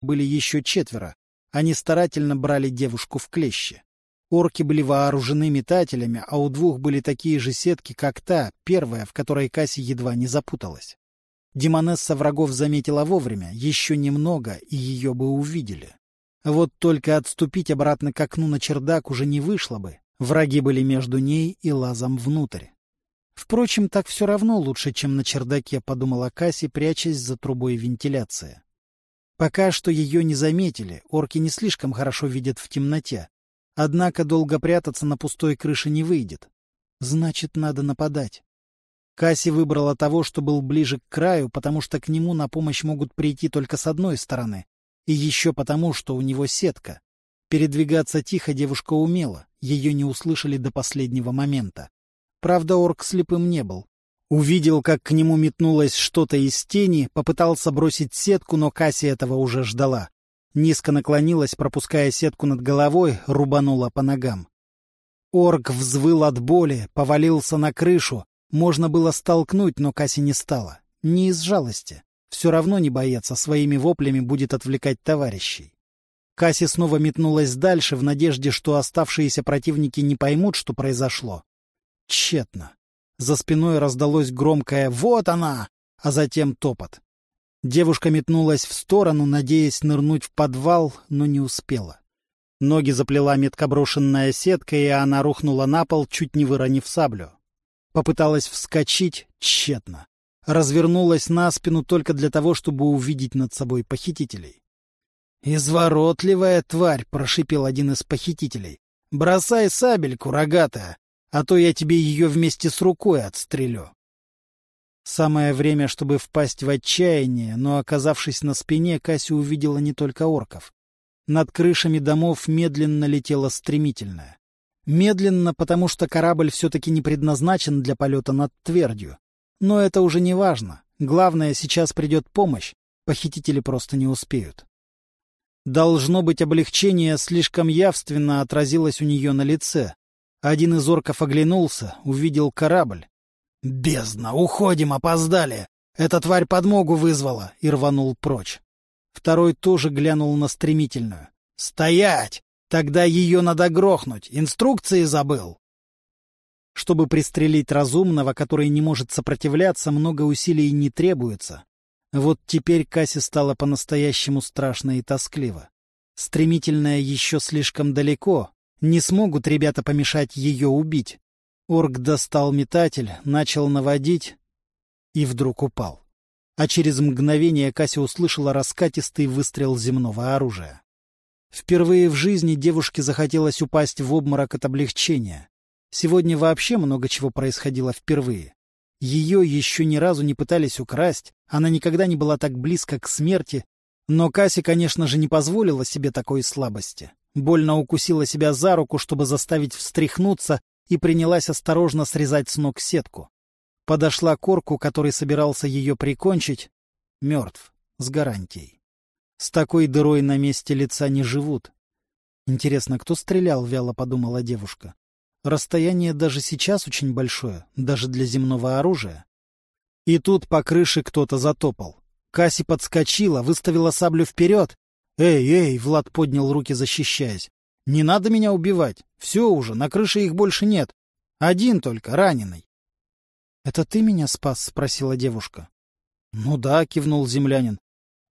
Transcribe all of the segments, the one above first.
были еще четверо. Они старательно брали девушку в клещи. Орки были вооружены метателями, а у двух были такие же сетки, как та, первая, в которой Касси едва не запуталась. Демонесса врагов заметила вовремя, еще немного, и ее бы увидели. Вот только отступить обратно к окну на чердак уже не вышло бы. Враги были между ней и лазом внутрь. Впрочем, так все равно лучше, чем на чердаке, подумала Касси, прячась за трубой вентиляции. Пока что ее не заметили, орки не слишком хорошо видят в темноте, Однако долго прятаться на пустой крыше не выйдет. Значит, надо нападать. Касси выбрала того, что был ближе к краю, потому что к нему на помощь могут прийти только с одной стороны. И еще потому, что у него сетка. Передвигаться тихо девушка умела, ее не услышали до последнего момента. Правда, орк слепым не был. Увидел, как к нему метнулось что-то из тени, попытался бросить сетку, но Касси этого уже ждала. Низко наклонилась, пропуская сетку над головой, рубанула по ногам. Орк взвыл от боли, повалился на крышу. Можно было столкнуть, но Касси не стала. Не из жалости. Все равно не боец, а своими воплями будет отвлекать товарищей. Касси снова метнулась дальше, в надежде, что оставшиеся противники не поймут, что произошло. Тщетно. За спиной раздалось громкое «Вот она!», а затем топот. Девушка метнулась в сторону, надеясь нырнуть в подвал, но не успела. Ноги заплела меткоброшенная сетка, и она рухнула на пол, чуть не выронив саблю. Попыталась вскочить тщетно. Развернулась на спину только для того, чтобы увидеть над собой похитителей. «Изворотливая тварь!» — прошипел один из похитителей. «Бросай сабельку, рогатая, а то я тебе ее вместе с рукой отстрелю». Самое время, чтобы впасть в отчаяние, но, оказавшись на спине, Касси увидела не только орков. Над крышами домов медленно летела стремительная. Медленно, потому что корабль все-таки не предназначен для полета над твердью. Но это уже не важно. Главное, сейчас придет помощь. Похитители просто не успеют. Должно быть, облегчение слишком явственно отразилось у нее на лице. Один из орков оглянулся, увидел корабль. «Бездна! Уходим! Опоздали! Эта тварь подмогу вызвала!» и рванул прочь. Второй тоже глянул на стремительную. «Стоять! Тогда ее надо грохнуть! Инструкции забыл!» Чтобы пристрелить разумного, который не может сопротивляться, много усилий не требуется. Вот теперь Кассе стало по-настоящему страшно и тоскливо. Стремительная еще слишком далеко. Не смогут ребята помешать ее убить. Орк достал метатель, начал наводить и вдруг упал. А через мгновение Кася услышала раскатистый выстрел земного оружия. Впервые в жизни девушке захотелось упасть в обморок от облегчения. Сегодня вообще много чего происходило впервые. Ее еще ни разу не пытались украсть, она никогда не была так близко к смерти, но Касси, конечно же, не позволила себе такой слабости. Больно укусила себя за руку, чтобы заставить встряхнуться, и принялась осторожно срезать с ног сетку. Подошла к орку, который собирался ее прикончить. Мертв, с гарантией. С такой дырой на месте лица не живут. Интересно, кто стрелял, вяло подумала девушка. Расстояние даже сейчас очень большое, даже для земного оружия. И тут по крыше кто-то затопал. Касси подскочила, выставила саблю вперед. «Эй, эй!» — Влад поднял руки, защищаясь. Не надо меня убивать. Все уже, на крыше их больше нет. Один только, раненый. — Это ты меня спас? — спросила девушка. — Ну да, — кивнул землянин.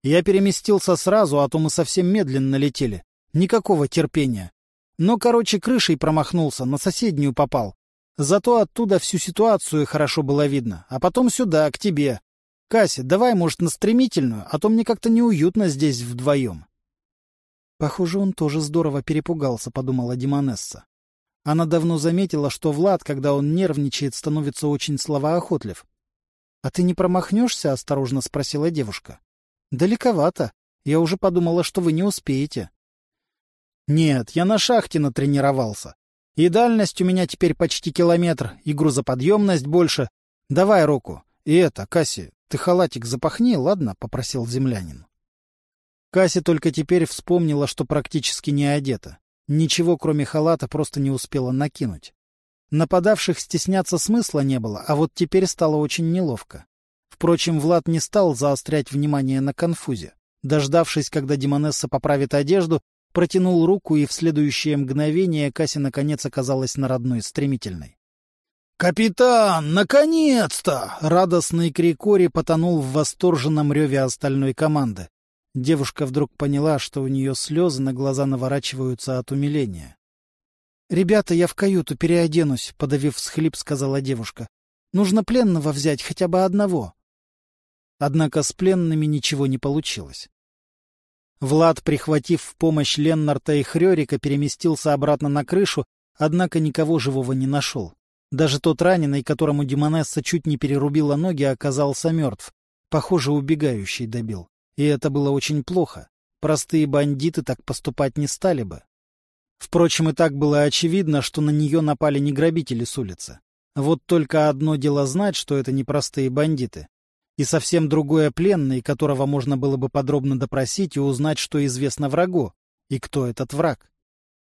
Я переместился сразу, а то мы совсем медленно летели. Никакого терпения. Но, короче, крышей промахнулся, на соседнюю попал. Зато оттуда всю ситуацию хорошо было видно. А потом сюда, к тебе. Кася, давай, может, на стремительную, а то мне как-то неуютно здесь вдвоем. Похоже, он тоже здорово перепугался, подумала Димонесса. Она давно заметила, что Влад, когда он нервничает, становится очень словоохотлив. — А ты не промахнешься? — осторожно спросила девушка. — Далековато. Я уже подумала, что вы не успеете. — Нет, я на шахте натренировался. И дальность у меня теперь почти километр, и грузоподъемность больше. Давай руку. И это, Касси, ты халатик запахни, ладно? — попросил землянин. Касси только теперь вспомнила, что практически не одета. Ничего, кроме халата, просто не успела накинуть. Нападавших стесняться смысла не было, а вот теперь стало очень неловко. Впрочем, Влад не стал заострять внимание на конфузе. Дождавшись, когда Демонесса поправит одежду, протянул руку, и в следующее мгновение Кася наконец оказалась на родной стремительной. «Капитан, наконец-то!» — радостный крик Ори потонул в восторженном реве остальной команды. Девушка вдруг поняла, что у нее слезы на глаза наворачиваются от умиления. «Ребята, я в каюту переоденусь», — подавив всхлип, сказала девушка. «Нужно пленного взять, хотя бы одного». Однако с пленными ничего не получилось. Влад, прихватив в помощь Леннарта и Хрёрика, переместился обратно на крышу, однако никого живого не нашел. Даже тот раненый, которому Демонесса чуть не перерубила ноги, оказался мертв. Похоже, убегающий добил. И это было очень плохо. Простые бандиты так поступать не стали бы. Впрочем, и так было очевидно, что на нее напали не грабители с улицы. Вот только одно дело знать, что это не простые бандиты, и совсем другое пленный, которого можно было бы подробно допросить и узнать, что известно врагу, и кто этот враг.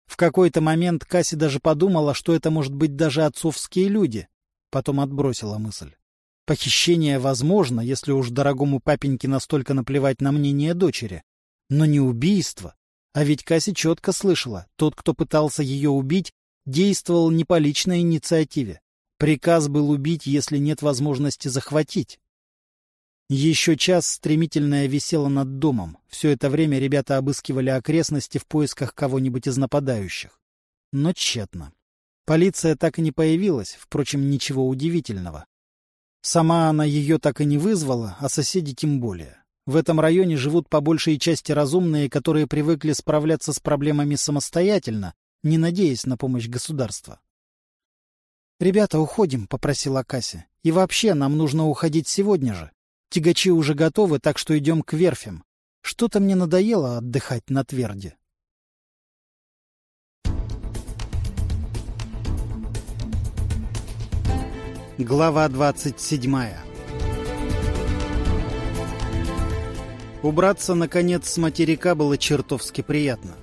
В какой-то момент Касси даже подумала, что это может быть даже отцовские люди. Потом отбросила мысль. Похищение возможно, если уж дорогому папеньке настолько наплевать на мнение дочери. Но не убийство. А ведь Касси четко слышала, тот, кто пытался ее убить, действовал не по личной инициативе. Приказ был убить, если нет возможности захватить. Еще час стремительная висела над домом. Все это время ребята обыскивали окрестности в поисках кого-нибудь из нападающих. Но тщетно. Полиция так и не появилась, впрочем, ничего удивительного. Сама она ее так и не вызвала, а соседи тем более. В этом районе живут по большей части разумные, которые привыкли справляться с проблемами самостоятельно, не надеясь на помощь государства. «Ребята, уходим», — попросила Кася. «И вообще, нам нужно уходить сегодня же. Тягачи уже готовы, так что идем к верфям. Что-то мне надоело отдыхать на тверде. Глава двадцать седьмая Убраться, наконец, с материка было чертовски приятно.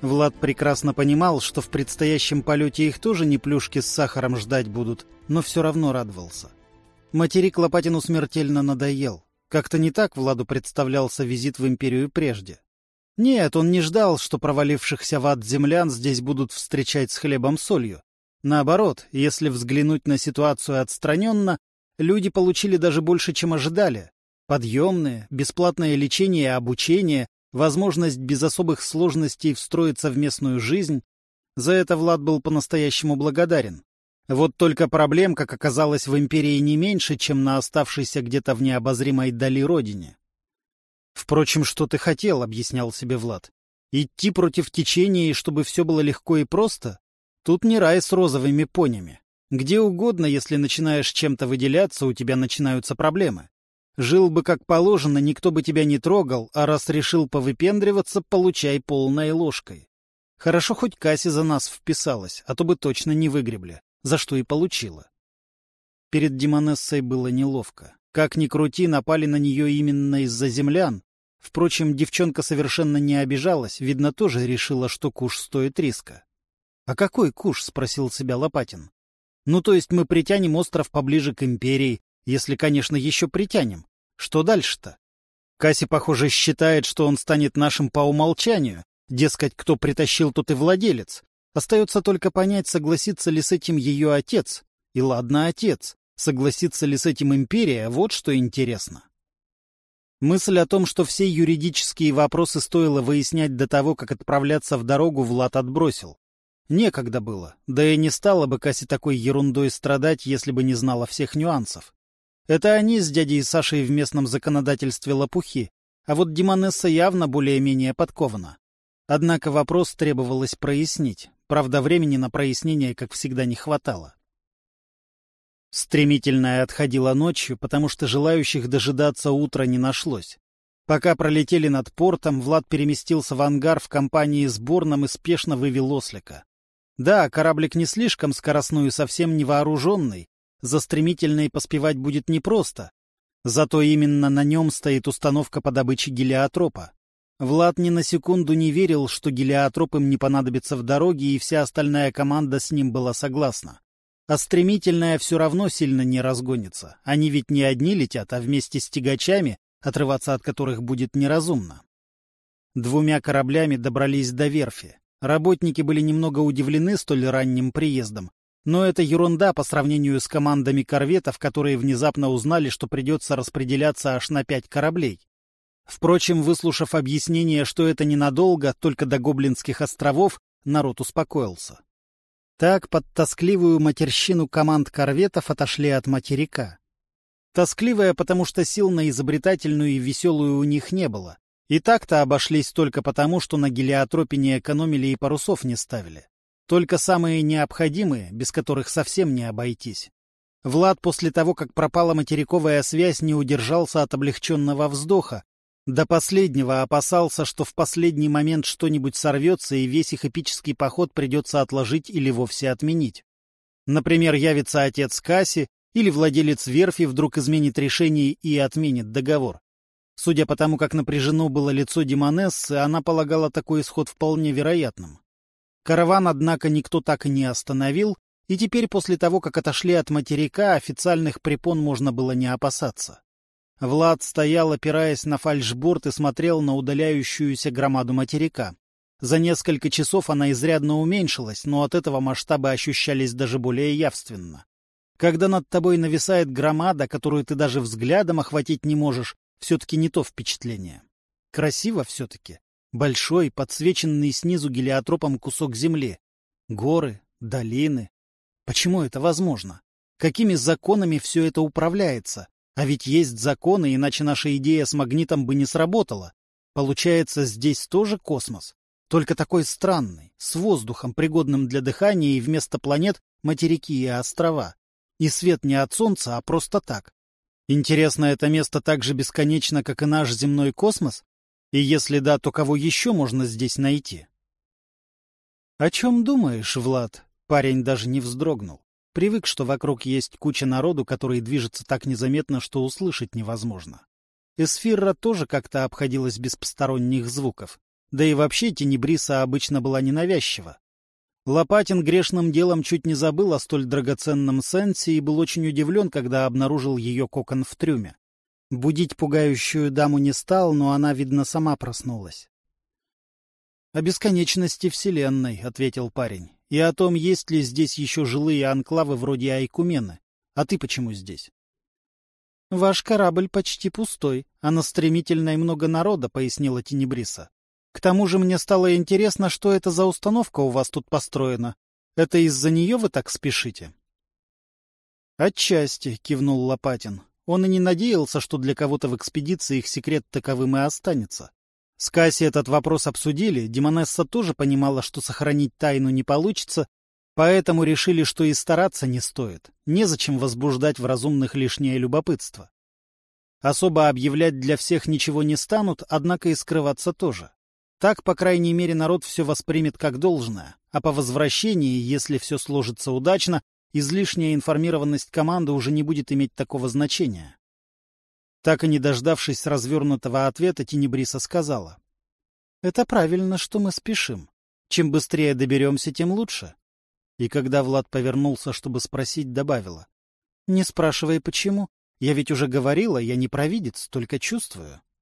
Влад прекрасно понимал, что в предстоящем полете их тоже не плюшки с сахаром ждать будут, но все равно радовался. Материк Лопатину смертельно надоел. Как-то не так Владу представлялся визит в империю прежде. Нет, он не ждал, что провалившихся в ад землян здесь будут встречать с хлебом-солью. Наоборот, если взглянуть на ситуацию отстраненно, люди получили даже больше, чем ожидали. Подъемные, бесплатное лечение и обучение, возможность без особых сложностей встроиться в местную жизнь. За это Влад был по-настоящему благодарен. Вот только проблем, как оказалось, в империи не меньше, чем на оставшейся где-то в необозримой дали родине. «Впрочем, что ты хотел?» — объяснял себе Влад. «Идти против течения, и чтобы все было легко и просто? Тут не рай с розовыми понями. Где угодно, если начинаешь чем-то выделяться, у тебя начинаются проблемы. Жил бы как положено, никто бы тебя не трогал, а раз решил повыпендриваться, получай полной ложкой. Хорошо хоть Касси за нас вписалась, а то бы точно не выгребли за что и получила. Перед Демонессой было неловко. Как ни крути, напали на нее именно из-за землян. Впрочем, девчонка совершенно не обижалась, видно, тоже решила, что куш стоит риска. — А какой куш? — спросил себя Лопатин. — Ну, то есть мы притянем остров поближе к империи, если, конечно, еще притянем. Что дальше-то? Касси, похоже, считает, что он станет нашим по умолчанию. Дескать, кто притащил, тот и владелец. Остается только понять, согласится ли с этим ее отец. И ладно, отец. Согласится ли с этим империя, вот что интересно. Мысль о том, что все юридические вопросы стоило выяснять до того, как отправляться в дорогу, Влад отбросил. Некогда было, да и не стала бы Касси такой ерундой страдать, если бы не знала всех нюансов. Это они с дядей Сашей в местном законодательстве лопухи, а вот Димонесса явно более-менее подкована. Однако вопрос требовалось прояснить. Правда, времени на прояснение, как всегда, не хватало. Стремительная отходила ночью, потому что желающих дожидаться утра не нашлось. Пока пролетели над портом, Влад переместился в ангар в компании с Борном и спешно вывел ослика. Да, кораблик не слишком скоростной и совсем невооруженный. За стремительной поспевать будет непросто. Зато именно на нем стоит установка по добыче гелиотропа. Влад ни на секунду не верил, что гелиотроп им не понадобится в дороге, и вся остальная команда с ним была согласна. А стремительная все равно сильно не разгонится. Они ведь не одни летят, а вместе с тягачами, отрываться от которых будет неразумно. Двумя кораблями добрались до верфи. Работники были немного удивлены столь ранним приездом, но это ерунда по сравнению с командами корветов, которые внезапно узнали, что придется распределяться аж на пять кораблей. Впрочем, выслушав объяснение, что это ненадолго, только до Гоблинских островов, народ успокоился. Так под тоскливую матерщину команд корветов отошли от материка. Тоскливая, потому что сил на изобретательную и веселую у них не было. И так-то обошлись только потому, что на гелиотропе не экономили и парусов не ставили. Только самые необходимые, без которых совсем не обойтись. Влад после того, как пропала материковая связь, не удержался от облегченного вздоха. До последнего опасался, что в последний момент что-нибудь сорвется, и весь их эпический поход придется отложить или вовсе отменить. Например, явится отец Касси, или владелец верфи вдруг изменит решение и отменит договор. Судя по тому, как напряжено было лицо Демонессы, она полагала такой исход вполне вероятным. Караван, однако, никто так и не остановил, и теперь после того, как отошли от материка, официальных препон можно было не опасаться. Влад стоял, опираясь на фальшборд, и смотрел на удаляющуюся громаду материка. За несколько часов она изрядно уменьшилась, но от этого масштабы ощущались даже более явственно. Когда над тобой нависает громада, которую ты даже взглядом охватить не можешь, все-таки не то впечатление. Красиво все-таки. Большой, подсвеченный снизу гелиотропом кусок земли. Горы, долины. Почему это возможно? Какими законами все это управляется? А ведь есть законы, иначе наша идея с магнитом бы не сработала. Получается, здесь тоже космос. Только такой странный, с воздухом, пригодным для дыхания, и вместо планет — материки и острова. И свет не от солнца, а просто так. Интересно, это место так же бесконечно, как и наш земной космос? И если да, то кого еще можно здесь найти? — О чем думаешь, Влад? Парень даже не вздрогнул. Привык, что вокруг есть куча народу, который движется так незаметно, что услышать невозможно. Эсфирра тоже как-то обходилась без посторонних звуков. Да и вообще Тенебриса обычно была ненавязчива. Лопатин грешным делом чуть не забыл о столь драгоценном сенсе и был очень удивлен, когда обнаружил ее кокон в трюме. Будить пугающую даму не стал, но она, видно, сама проснулась. — О бесконечности Вселенной, — ответил парень, — и о том, есть ли здесь еще жилые анклавы вроде Айкумены. А ты почему здесь? — Ваш корабль почти пустой, а на стремительной много народа, — пояснила Тенебриса. — К тому же мне стало интересно, что это за установка у вас тут построена. Это из-за нее вы так спешите? — Отчасти, — кивнул Лопатин. Он и не надеялся, что для кого-то в экспедиции их секрет таковым и останется. С Касси этот вопрос обсудили, Демонесса тоже понимала, что сохранить тайну не получится, поэтому решили, что и стараться не стоит, незачем возбуждать в разумных лишнее любопытство. Особо объявлять для всех ничего не станут, однако и скрываться тоже. Так, по крайней мере, народ все воспримет как должное, а по возвращении, если все сложится удачно, излишняя информированность команды уже не будет иметь такого значения. Так и не дождавшись развернутого ответа, Тенебриса сказала. — Это правильно, что мы спешим. Чем быстрее доберемся, тем лучше. И когда Влад повернулся, чтобы спросить, добавила. — Не спрашивай, почему. Я ведь уже говорила, я не провидец, только чувствую. —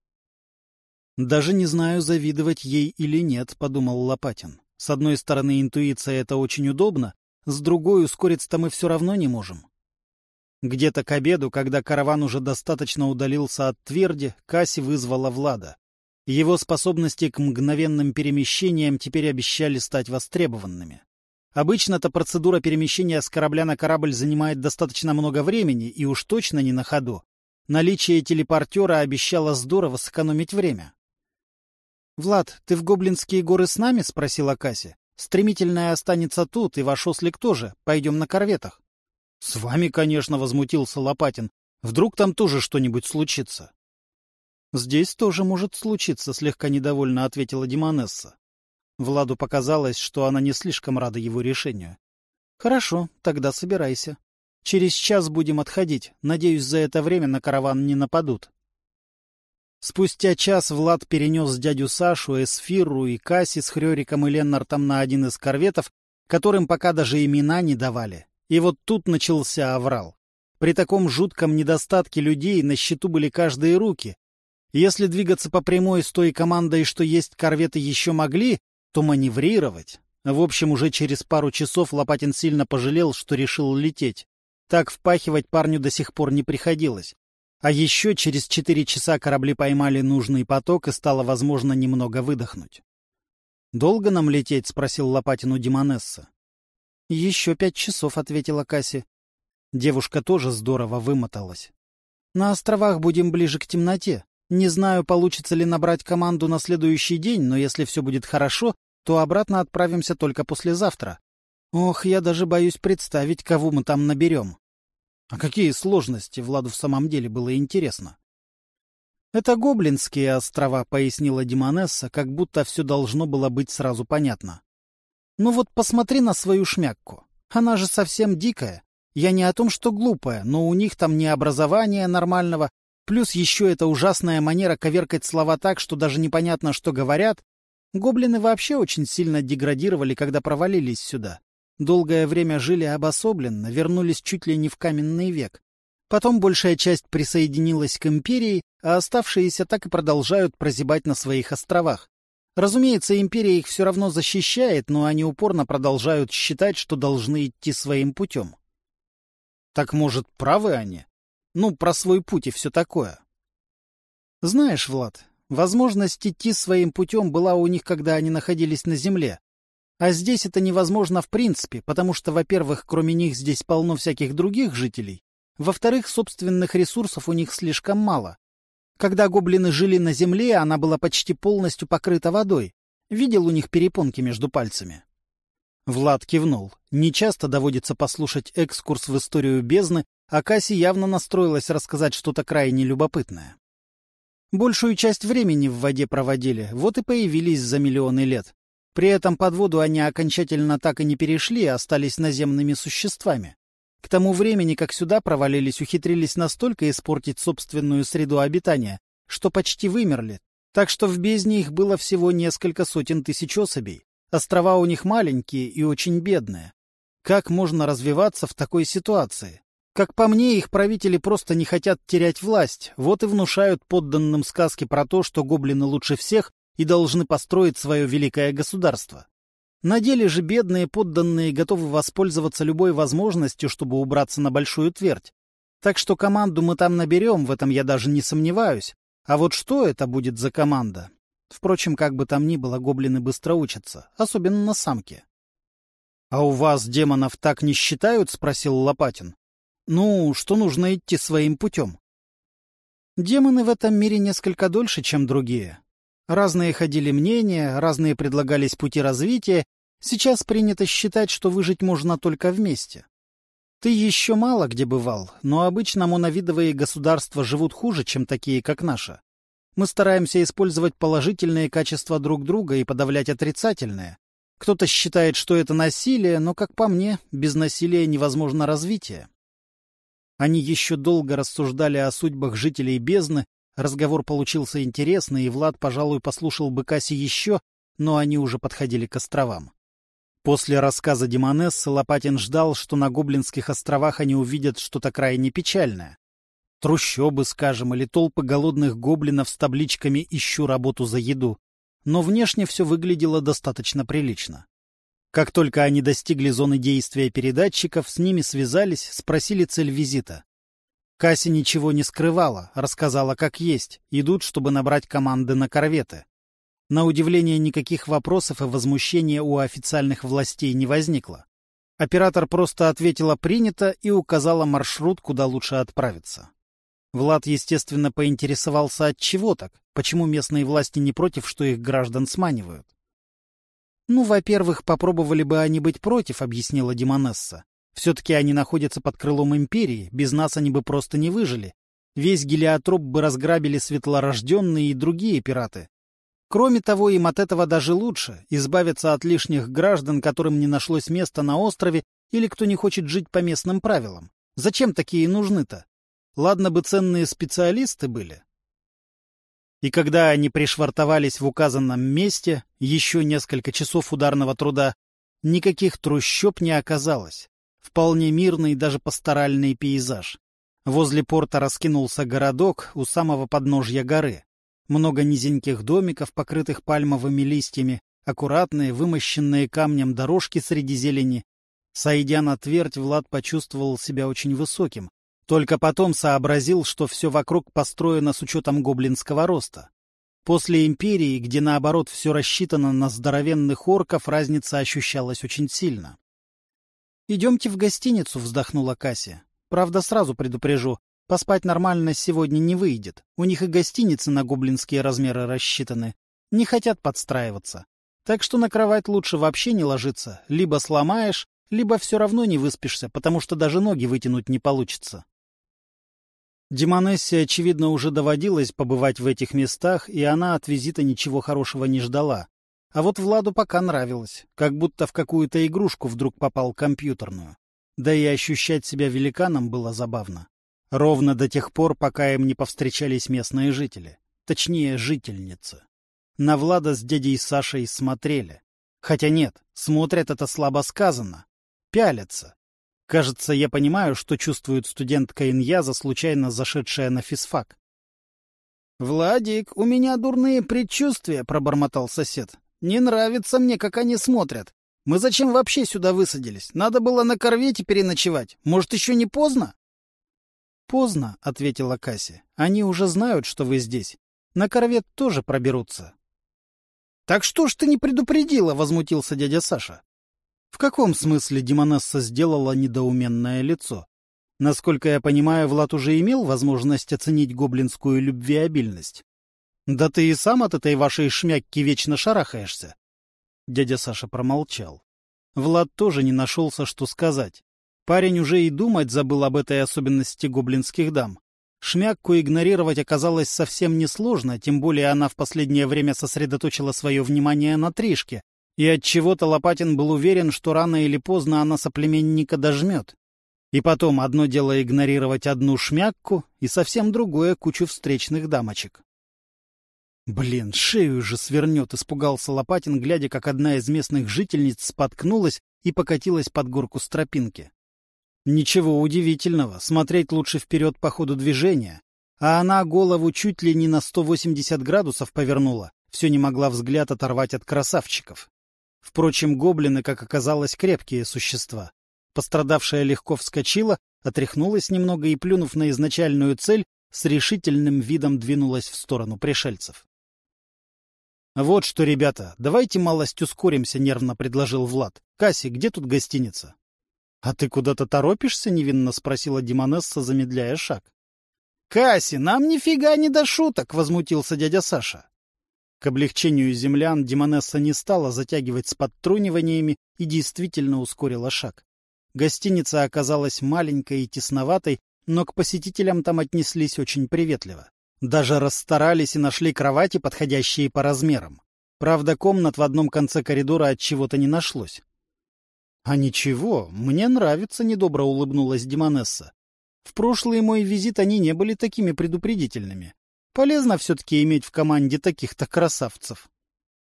Даже не знаю, завидовать ей или нет, — подумал Лопатин. С одной стороны, интуиция — это очень удобно, с другой ускориться-то мы все равно не можем. Где-то к обеду, когда караван уже достаточно удалился от тверди, Касси вызвала Влада. Его способности к мгновенным перемещениям теперь обещали стать востребованными. Обычно-то процедура перемещения с корабля на корабль занимает достаточно много времени и уж точно не на ходу. Наличие телепортера обещало здорово сэкономить время. — Влад, ты в Гоблинские горы с нами? — спросила Касси. Стремительная останется тут, и ваш ослик тоже. Пойдем на корветах. — С вами, конечно, — возмутился Лопатин. Вдруг там тоже что-нибудь случится? — Здесь тоже может случиться, — слегка недовольно ответила Димонесса. Владу показалось, что она не слишком рада его решению. — Хорошо, тогда собирайся. Через час будем отходить. Надеюсь, за это время на караван не нападут. Спустя час Влад перенес дядю Сашу, Эсфиру и Касси с Хрёриком и Леннартом на один из корветов, которым пока даже имена не давали. И вот тут начался аврал. При таком жутком недостатке людей на счету были каждые руки. Если двигаться по прямой с той командой, что есть корветы еще могли, то маневрировать. В общем, уже через пару часов Лопатин сильно пожалел, что решил лететь. Так впахивать парню до сих пор не приходилось. А еще через четыре часа корабли поймали нужный поток, и стало возможно немного выдохнуть. «Долго нам лететь?» — спросил Лопатину Димонесса. «Еще пять часов», — ответила Касси. Девушка тоже здорово вымоталась. «На островах будем ближе к темноте. Не знаю, получится ли набрать команду на следующий день, но если все будет хорошо, то обратно отправимся только послезавтра. Ох, я даже боюсь представить, кого мы там наберем». А какие сложности Владу в самом деле было интересно? «Это Гоблинские острова», — пояснила Димонесса, как будто все должно было быть сразу понятно. «Ну вот посмотри на свою шмякку. Она же совсем дикая. Я не о том, что глупая, но у них там не образования нормального, плюс еще эта ужасная манера коверкать слова так, что даже непонятно, что говорят. Гоблины вообще очень сильно деградировали, когда провалились сюда. Долгое время жили обособленно, вернулись чуть ли не в каменный век. Потом большая часть присоединилась к империи, а оставшиеся так и продолжают прозябать на своих островах. Разумеется, империя их все равно защищает, но они упорно продолжают считать, что должны идти своим путем. Так, может, правы они? Ну, про свой путь и все такое. Знаешь, Влад, возможность идти своим путем была у них, когда они находились на земле. А здесь это невозможно в принципе, потому что, во-первых, кроме них здесь полно всяких других жителей, во-вторых, собственных ресурсов у них слишком мало. Когда гоблины жили на земле, она была почти полностью покрыта водой. Видел у них перепонки между пальцами. Влад кивнул. Нечасто доводится послушать экскурс в историю бездны, а Касси явно настроилась рассказать что-то крайне любопытное. Большую часть времени в воде проводили, вот и появились за миллионы лет. При этом под воду они окончательно так и не перешли, остались наземными существами. К тому времени, как сюда провалились, ухитрились настолько испортить собственную среду обитания, что почти вымерли. Так что в бездне их было всего несколько сотен тысяч особей. Острова у них маленькие и очень бедные. Как можно развиваться в такой ситуации? Как по мне, их правители просто не хотят терять власть, вот и внушают подданным сказки про то, что гоблины лучше всех и должны построить свое великое государство. На деле же бедные подданные готовы воспользоваться любой возможностью, чтобы убраться на большую твердь. Так что команду мы там наберем, в этом я даже не сомневаюсь. А вот что это будет за команда? Впрочем, как бы там ни было, гоблины быстро учатся, особенно на самке. — А у вас демонов так не считают? — спросил Лопатин. — Ну, что нужно идти своим путем? Демоны в этом мире несколько дольше, чем другие. Разные ходили мнения, разные предлагались пути развития. Сейчас принято считать, что выжить можно только вместе. Ты еще мало где бывал, но обычно моновидовые государства живут хуже, чем такие, как наше. Мы стараемся использовать положительные качества друг друга и подавлять отрицательные. Кто-то считает, что это насилие, но, как по мне, без насилия невозможно развитие. Они еще долго рассуждали о судьбах жителей бездны, Разговор получился интересный, и Влад, пожалуй, послушал бы Касси еще, но они уже подходили к островам. После рассказа Демонессы Лопатин ждал, что на Гоблинских островах они увидят что-то крайне печальное. Трущобы, скажем, или толпы голодных гоблинов с табличками «Ищу работу за еду». Но внешне все выглядело достаточно прилично. Как только они достигли зоны действия передатчиков, с ними связались, спросили цель визита. Касси ничего не скрывала, рассказала как есть. Идут, чтобы набрать команды на корветы. На удивление, никаких вопросов и возмущения у официальных властей не возникло. Оператор просто ответила «принято» и указала маршрут, куда лучше отправиться. Влад, естественно, поинтересовался, от чего так, почему местные власти не против, что их граждан сманивают. «Ну, во-первых, попробовали бы они быть против», — объяснила Димонесса. Все-таки они находятся под крылом империи, без нас они бы просто не выжили. Весь гелиотроп бы разграбили светлорожденные и другие пираты. Кроме того, им от этого даже лучше — избавиться от лишних граждан, которым не нашлось места на острове или кто не хочет жить по местным правилам. Зачем такие нужны-то? Ладно бы ценные специалисты были. И когда они пришвартовались в указанном месте, еще несколько часов ударного труда, никаких трущоб не оказалось. Вполне мирный, даже пасторальный пейзаж. Возле порта раскинулся городок у самого подножья горы. Много низеньких домиков, покрытых пальмовыми листьями, аккуратные, вымощенные камнем дорожки среди зелени. Сойдя на твердь, Влад почувствовал себя очень высоким. Только потом сообразил, что все вокруг построено с учетом гоблинского роста. После империи, где наоборот все рассчитано на здоровенных орков, разница ощущалась очень сильно. «Идемте в гостиницу», — вздохнула Кася. «Правда, сразу предупрежу, поспать нормально сегодня не выйдет. У них и гостиницы на гоблинские размеры рассчитаны. Не хотят подстраиваться. Так что на кровать лучше вообще не ложиться. Либо сломаешь, либо все равно не выспишься, потому что даже ноги вытянуть не получится». Демонессе, очевидно, уже доводилось побывать в этих местах, и она от визита ничего хорошего не ждала. А вот Владу пока нравилось, как будто в какую-то игрушку вдруг попал компьютерную. Да и ощущать себя великаном было забавно. Ровно до тех пор, пока им не повстречались местные жители. Точнее, жительницы. На Влада с дядей Сашей смотрели. Хотя нет, смотрят это слабо сказано. Пялятся. Кажется, я понимаю, что чувствует студентка Иньяза, случайно зашедшая на физфак. «Владик, у меня дурные предчувствия», — пробормотал сосед. Не нравится мне, как они смотрят. Мы зачем вообще сюда высадились? Надо было на корвете переночевать. Может, еще не поздно? — Поздно, — ответила Касси. — Они уже знают, что вы здесь. На корвет тоже проберутся. — Так что ж ты не предупредила? — возмутился дядя Саша. В каком смысле Демонесса сделала недоуменное лицо? Насколько я понимаю, Влад уже имел возможность оценить гоблинскую любвеобильность. Да ты и сам от этой вашей шмякки вечно шарахаешься. Дядя Саша промолчал. Влад тоже не нашелся, что сказать. Парень уже и думать забыл об этой особенности гоблинских дам. Шмякку игнорировать оказалось совсем несложно, тем более она в последнее время сосредоточила свое внимание на Тришке, и от чего то Лопатин был уверен, что рано или поздно она соплеменника дожмет. И потом одно дело игнорировать одну шмякку, и совсем другое — кучу встречных дамочек. Блин, шею же свернет, испугался Лопатин, глядя, как одна из местных жительниц споткнулась и покатилась под горку с тропинки. Ничего удивительного, смотреть лучше вперед по ходу движения. А она голову чуть ли не на 180 градусов повернула, все не могла взгляд оторвать от красавчиков. Впрочем, гоблины, как оказалось, крепкие существа. Пострадавшая легко вскочила, отряхнулась немного и, плюнув на изначальную цель, с решительным видом двинулась в сторону пришельцев. «Вот что, ребята, давайте малость ускоримся», — нервно предложил Влад. «Касси, где тут гостиница?» «А ты куда-то торопишься?» — невинно спросила Димонесса, замедляя шаг. «Касси, нам нифига не до шуток!» — возмутился дядя Саша. К облегчению землян Димонесса не стала затягивать с подтруниваниями и действительно ускорила шаг. Гостиница оказалась маленькой и тесноватой, но к посетителям там отнеслись очень приветливо. Даже расстарались и нашли кровати, подходящие по размерам. Правда, комнат в одном конце коридора от чего-то не нашлось. — А ничего, мне нравится, — недобро улыбнулась Димонесса. В прошлый мой визит они не были такими предупредительными. Полезно все-таки иметь в команде таких-то красавцев.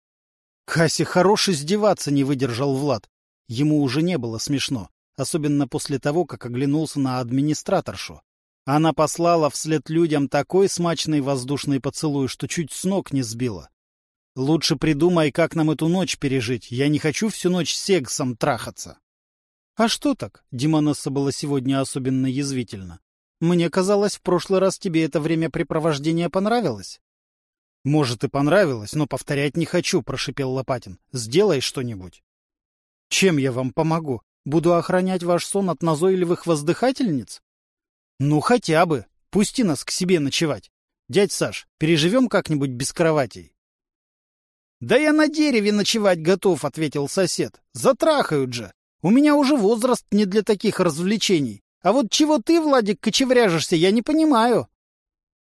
— Касси, хорош издеваться, — не выдержал Влад. Ему уже не было смешно, особенно после того, как оглянулся на администраторшу. Она послала вслед людям такой смачный воздушный поцелуй, что чуть с ног не сбила. Лучше придумай, как нам эту ночь пережить. Я не хочу всю ночь сексом трахаться. А что так? Димонесса была сегодня особенно язвительна. Мне казалось, в прошлый раз тебе это времяпрепровождение понравилось. Может, и понравилось, но повторять не хочу, прошипел Лопатин. Сделай что-нибудь. Чем я вам помогу? Буду охранять ваш сон от назойливых воздыхательниц? Ну, хотя бы. Пусти нас к себе ночевать. Дядь Саш, переживем как-нибудь без кроватей? Да я на дереве ночевать готов, ответил сосед. Затрахают же. У меня уже возраст не для таких развлечений. А вот чего ты, Владик, кочевряжешься, я не понимаю.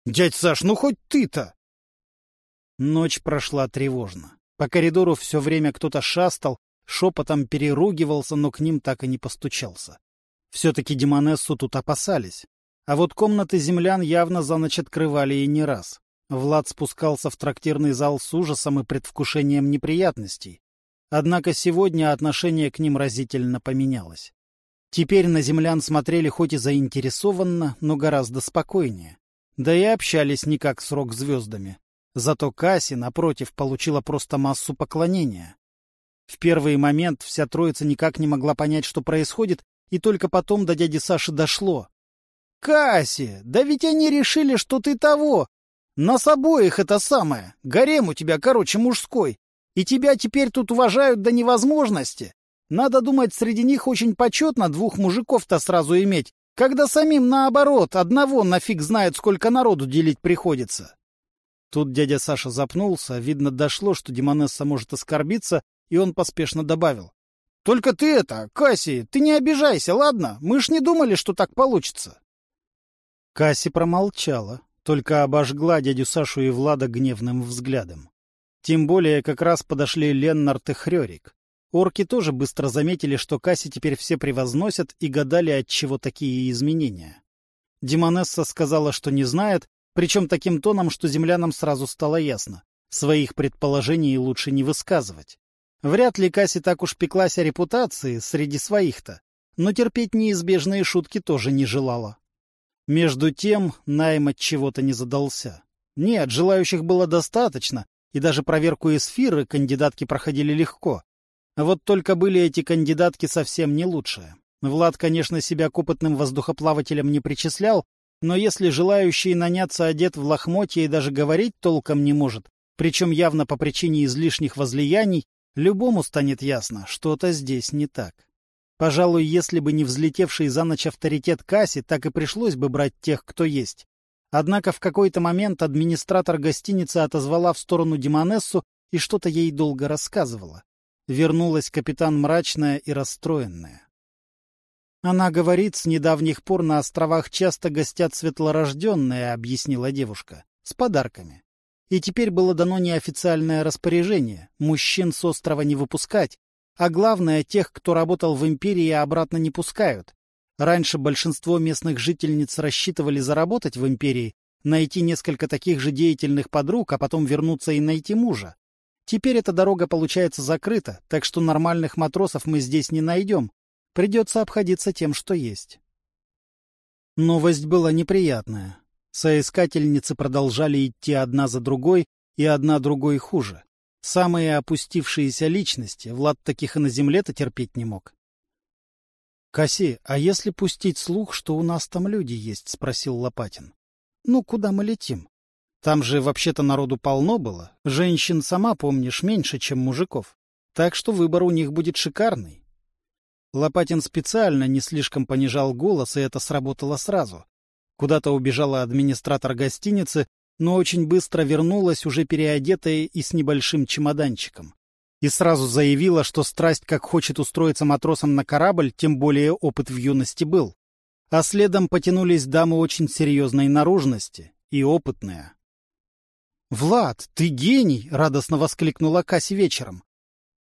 Дядь Саш, ну хоть ты-то. Ночь прошла тревожно. По коридору все время кто-то шастал, шепотом переругивался, но к ним так и не постучался. Все-таки Демонессу тут опасались. А вот комнаты землян явно за ночь открывали и не раз. Влад спускался в трактирный зал с ужасом и предвкушением неприятностей. Однако сегодня отношение к ним разительно поменялось. Теперь на землян смотрели хоть и заинтересованно, но гораздо спокойнее. Да и общались не как с рок-звездами. Зато Касси, напротив, получила просто массу поклонения. В первый момент вся троица никак не могла понять, что происходит, и только потом до дяди Саши дошло. — Касси, да ведь они решили, что ты того! Нас обоих это самое, гарем у тебя, короче, мужской, и тебя теперь тут уважают до невозможности. Надо думать, среди них очень почетно двух мужиков-то сразу иметь, когда самим наоборот, одного нафиг знает, сколько народу делить приходится. Тут дядя Саша запнулся, видно, дошло, что Демонесса может оскорбиться, и он поспешно добавил. — Только ты это, Касси, ты не обижайся, ладно? Мы ж не думали, что так получится. Касси промолчала, только обожгла дядю Сашу и Влада гневным взглядом. Тем более как раз подошли Леннард и Хрёрик. Орки тоже быстро заметили, что Касси теперь все превозносят и гадали, от чего такие изменения. Демонесса сказала, что не знает, причем таким тоном, что землянам сразу стало ясно. Своих предположений лучше не высказывать. Вряд ли Касси так уж пеклась о репутации среди своих-то, но терпеть неизбежные шутки тоже не желала. Между тем найм от чего-то не задался. Нет, желающих было достаточно, и даже проверку эсфиры кандидатки проходили легко. Вот только были эти кандидатки совсем не лучшие. Влад, конечно, себя к опытным воздухоплавателям не причислял, но если желающий наняться одет в лохмотье и даже говорить толком не может, причем явно по причине излишних возлияний, любому станет ясно, что-то здесь не так. Пожалуй, если бы не взлетевший за ночь авторитет Касси, так и пришлось бы брать тех, кто есть. Однако в какой-то момент администратор гостиницы отозвала в сторону Демонессу и что-то ей долго рассказывала. Вернулась капитан мрачная и расстроенная. «Она говорит, с недавних пор на островах часто гостят светлорожденные», — объяснила девушка, — «с подарками. И теперь было дано неофициальное распоряжение — мужчин с острова не выпускать, а главное, тех, кто работал в империи, обратно не пускают. Раньше большинство местных жительниц рассчитывали заработать в империи, найти несколько таких же деятельных подруг, а потом вернуться и найти мужа. Теперь эта дорога получается закрыта, так что нормальных матросов мы здесь не найдем. Придется обходиться тем, что есть. Новость была неприятная. Соискательницы продолжали идти одна за другой, и одна другой хуже. Самые опустившиеся личности, Влад таких и на земле-то терпеть не мог. — Касси, а если пустить слух, что у нас там люди есть? — спросил Лопатин. — Ну, куда мы летим? Там же вообще-то народу полно было. Женщин, сама помнишь, меньше, чем мужиков. Так что выбор у них будет шикарный. Лопатин специально не слишком понижал голос, и это сработало сразу. Куда-то убежала администратор гостиницы, но очень быстро вернулась, уже переодетая и с небольшим чемоданчиком. И сразу заявила, что страсть как хочет устроиться матросом на корабль, тем более опыт в юности был. А следом потянулись дамы очень серьезной наружности и опытные. «Влад, ты гений!» — радостно воскликнула Касси вечером.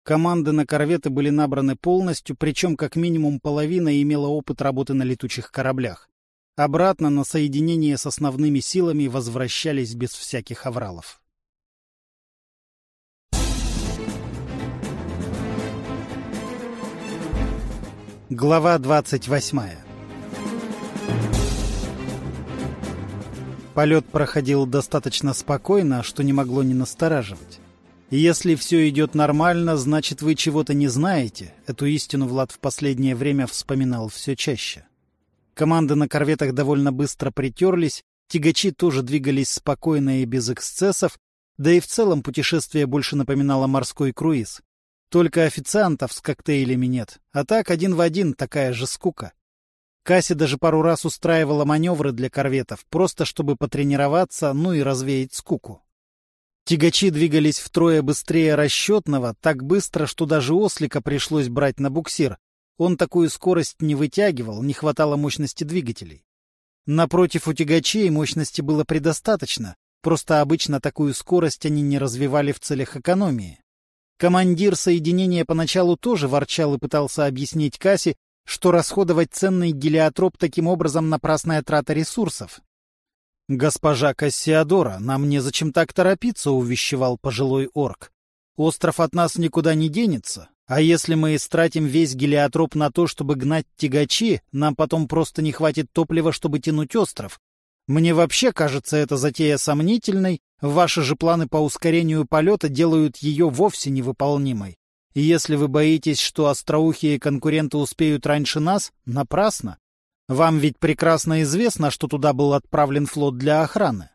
Команды на корветы были набраны полностью, причем как минимум половина имела опыт работы на летучих кораблях. Обратно на соединение с основными силами возвращались без всяких авралов. Глава двадцать восьмая Полет проходил достаточно спокойно, что не могло не настораживать. если все идет нормально, значит, вы чего-то не знаете. Эту истину Влад в последнее время вспоминал все чаще. Команды на корветах довольно быстро притерлись, тягачи тоже двигались спокойно и без эксцессов, да и в целом путешествие больше напоминало морской круиз. Только официантов с коктейлями нет, а так один в один такая же скука. Касси даже пару раз устраивала маневры для корветов, просто чтобы потренироваться, ну и развеять скуку. Тягачи двигались втрое быстрее расчетного, так быстро, что даже ослика пришлось брать на буксир. Он такую скорость не вытягивал, не хватало мощности двигателей. Напротив, у тягачей мощности было предостаточно, просто обычно такую скорость они не развивали в целях экономии. Командир соединения поначалу тоже ворчал и пытался объяснить Кассе, что расходовать ценный гелиотроп таким образом напрасная трата ресурсов. «Госпожа Кассиадора, нам незачем так торопиться», — увещевал пожилой орк. «Остров от нас никуда не денется, а если мы истратим весь гелиотроп на то, чтобы гнать тягачи, нам потом просто не хватит топлива, чтобы тянуть остров. Мне вообще кажется эта затея сомнительной, Ваши же планы по ускорению полета делают ее вовсе невыполнимой. И если вы боитесь, что остроухие конкуренты успеют раньше нас, напрасно. Вам ведь прекрасно известно, что туда был отправлен флот для охраны.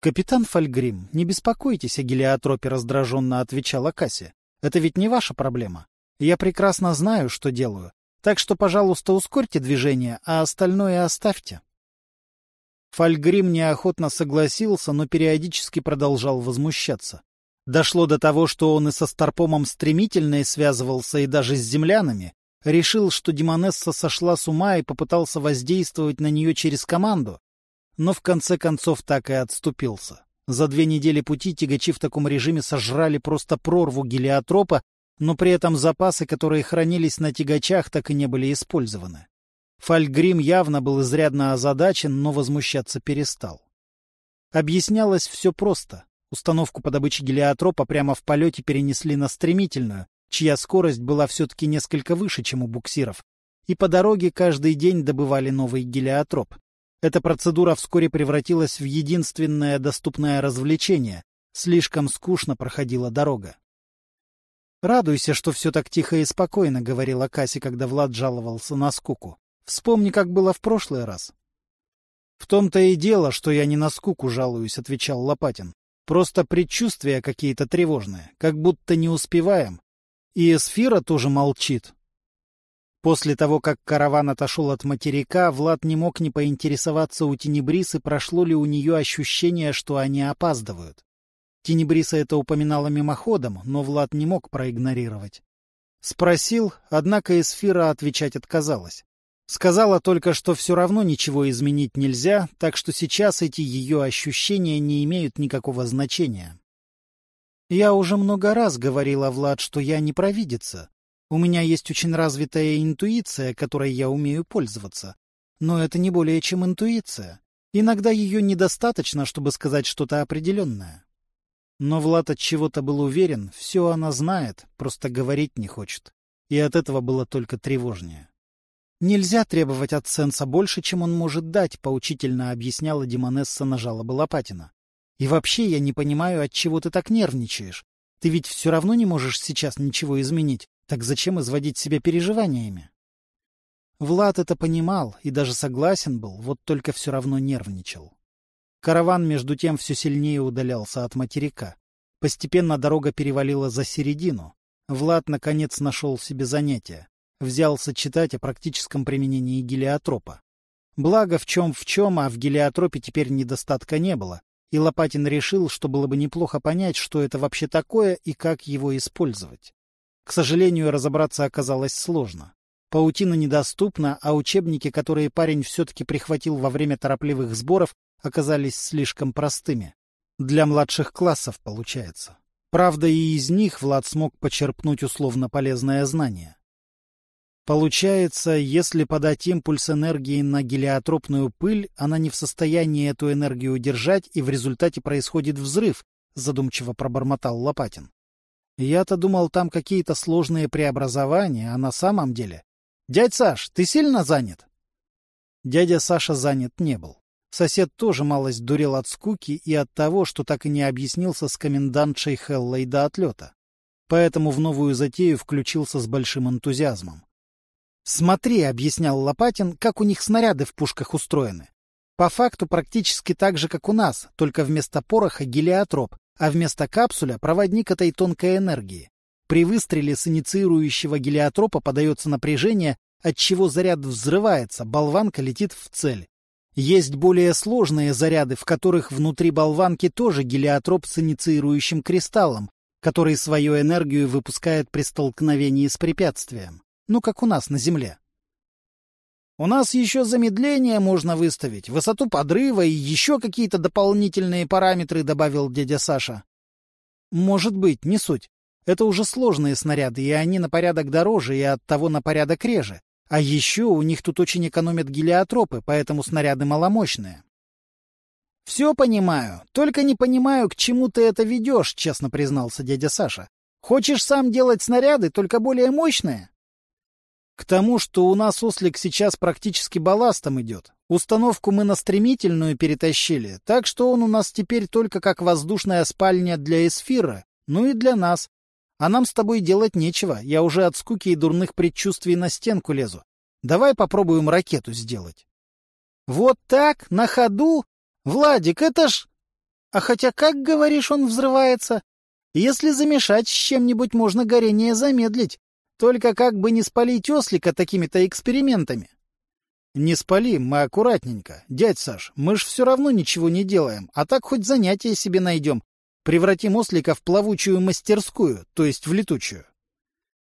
«Капитан Фальгрим, не беспокойтесь о гелиотропе», — раздраженно отвечала Касси. «Это ведь не ваша проблема. Я прекрасно знаю, что делаю. Так что, пожалуйста, ускорьте движение, а остальное оставьте». Фальгрим неохотно согласился, но периодически продолжал возмущаться. Дошло до того, что он и со Старпомом стремительно связывался, и даже с землянами. Решил, что Демонесса сошла с ума и попытался воздействовать на нее через команду. Но в конце концов так и отступился. За две недели пути тягачи в таком режиме сожрали просто прорву гелиотропа, но при этом запасы, которые хранились на тягачах, так и не были использованы. Фальгрим явно был изрядно озадачен, но возмущаться перестал. Объяснялось все просто. Установку по добыче гелиотропа прямо в полете перенесли на стремительную, чья скорость была все-таки несколько выше, чем у буксиров, и по дороге каждый день добывали новый гелиотроп. Эта процедура вскоре превратилась в единственное доступное развлечение. Слишком скучно проходила дорога. «Радуйся, что все так тихо и спокойно», — говорила Касси, когда Влад жаловался на скуку. «Вспомни, как было в прошлый раз». «В том-то и дело, что я не на скуку жалуюсь», — отвечал Лопатин. Просто предчувствия какие-то тревожные, как будто не успеваем. И Эсфира тоже молчит. После того, как караван отошел от материка, Влад не мог не поинтересоваться у Тенебрисы, прошло ли у нее ощущение, что они опаздывают. Тенебриса это упоминала мимоходом, но Влад не мог проигнорировать. Спросил, однако Эсфира отвечать отказалась. Сказала только, что все равно ничего изменить нельзя, так что сейчас эти ее ощущения не имеют никакого значения. Я уже много раз говорила, Влад, что я не провидица. У меня есть очень развитая интуиция, которой я умею пользоваться. Но это не более чем интуиция. Иногда ее недостаточно, чтобы сказать что-то определенное. Но Влад от чего-то был уверен, все она знает, просто говорить не хочет. И от этого было только тревожнее. Нельзя требовать от Сенса больше, чем он может дать, поучительно объясняла Демонесса на жалобы Лопатина. И вообще я не понимаю, от чего ты так нервничаешь. Ты ведь все равно не можешь сейчас ничего изменить, так зачем изводить себя переживаниями? Влад это понимал и даже согласен был, вот только все равно нервничал. Караван, между тем, все сильнее удалялся от материка. Постепенно дорога перевалила за середину. Влад, наконец, нашел себе занятие взялся читать о практическом применении гелиотропа. Благо в чем в чем, а в гелиотропе теперь недостатка не было, и Лопатин решил, что было бы неплохо понять, что это вообще такое и как его использовать. К сожалению, разобраться оказалось сложно. Паутина недоступна, а учебники, которые парень все-таки прихватил во время торопливых сборов, оказались слишком простыми. Для младших классов, получается. Правда, и из них Влад смог почерпнуть условно полезное знание. Получается, если подать импульс энергии на гелиотропную пыль, она не в состоянии эту энергию удержать, и в результате происходит взрыв, задумчиво пробормотал Лопатин. Я-то думал, там какие-то сложные преобразования, а на самом деле... Дядь Саш, ты сильно занят? Дядя Саша занят не был. Сосед тоже малость дурел от скуки и от того, что так и не объяснился с комендантшей Хеллой до отлета. Поэтому в новую затею включился с большим энтузиазмом. «Смотри», — объяснял Лопатин, — «как у них снаряды в пушках устроены. По факту практически так же, как у нас, только вместо пороха гелиотроп, а вместо капсуля — проводник этой тонкой энергии. При выстреле с инициирующего гелиотропа подается напряжение, от чего заряд взрывается, болванка летит в цель. Есть более сложные заряды, в которых внутри болванки тоже гелиотроп с инициирующим кристаллом, который свою энергию выпускает при столкновении с препятствием. Ну, как у нас на Земле. У нас еще замедление можно выставить, высоту подрыва и еще какие-то дополнительные параметры, добавил дядя Саша. Может быть, не суть. Это уже сложные снаряды, и они на порядок дороже и оттого на порядок реже. А еще у них тут очень экономят гелиотропы, поэтому снаряды маломощные. — Все понимаю, только не понимаю, к чему ты это ведешь, — честно признался дядя Саша. — Хочешь сам делать снаряды, только более мощные? К тому, что у нас ослик сейчас практически балластом идет. Установку мы на стремительную перетащили, так что он у нас теперь только как воздушная спальня для эсфира, ну и для нас. А нам с тобой делать нечего, я уже от скуки и дурных предчувствий на стенку лезу. Давай попробуем ракету сделать. Вот так, на ходу? Владик, это ж... А хотя, как, говоришь, он взрывается? Если замешать с чем-нибудь, можно горение замедлить. Только как бы не спалить ослика такими-то экспериментами. Не спалим, мы аккуратненько. Дядь Саш, мы ж все равно ничего не делаем, а так хоть занятие себе найдем. Превратим ослика в плавучую мастерскую, то есть в летучую.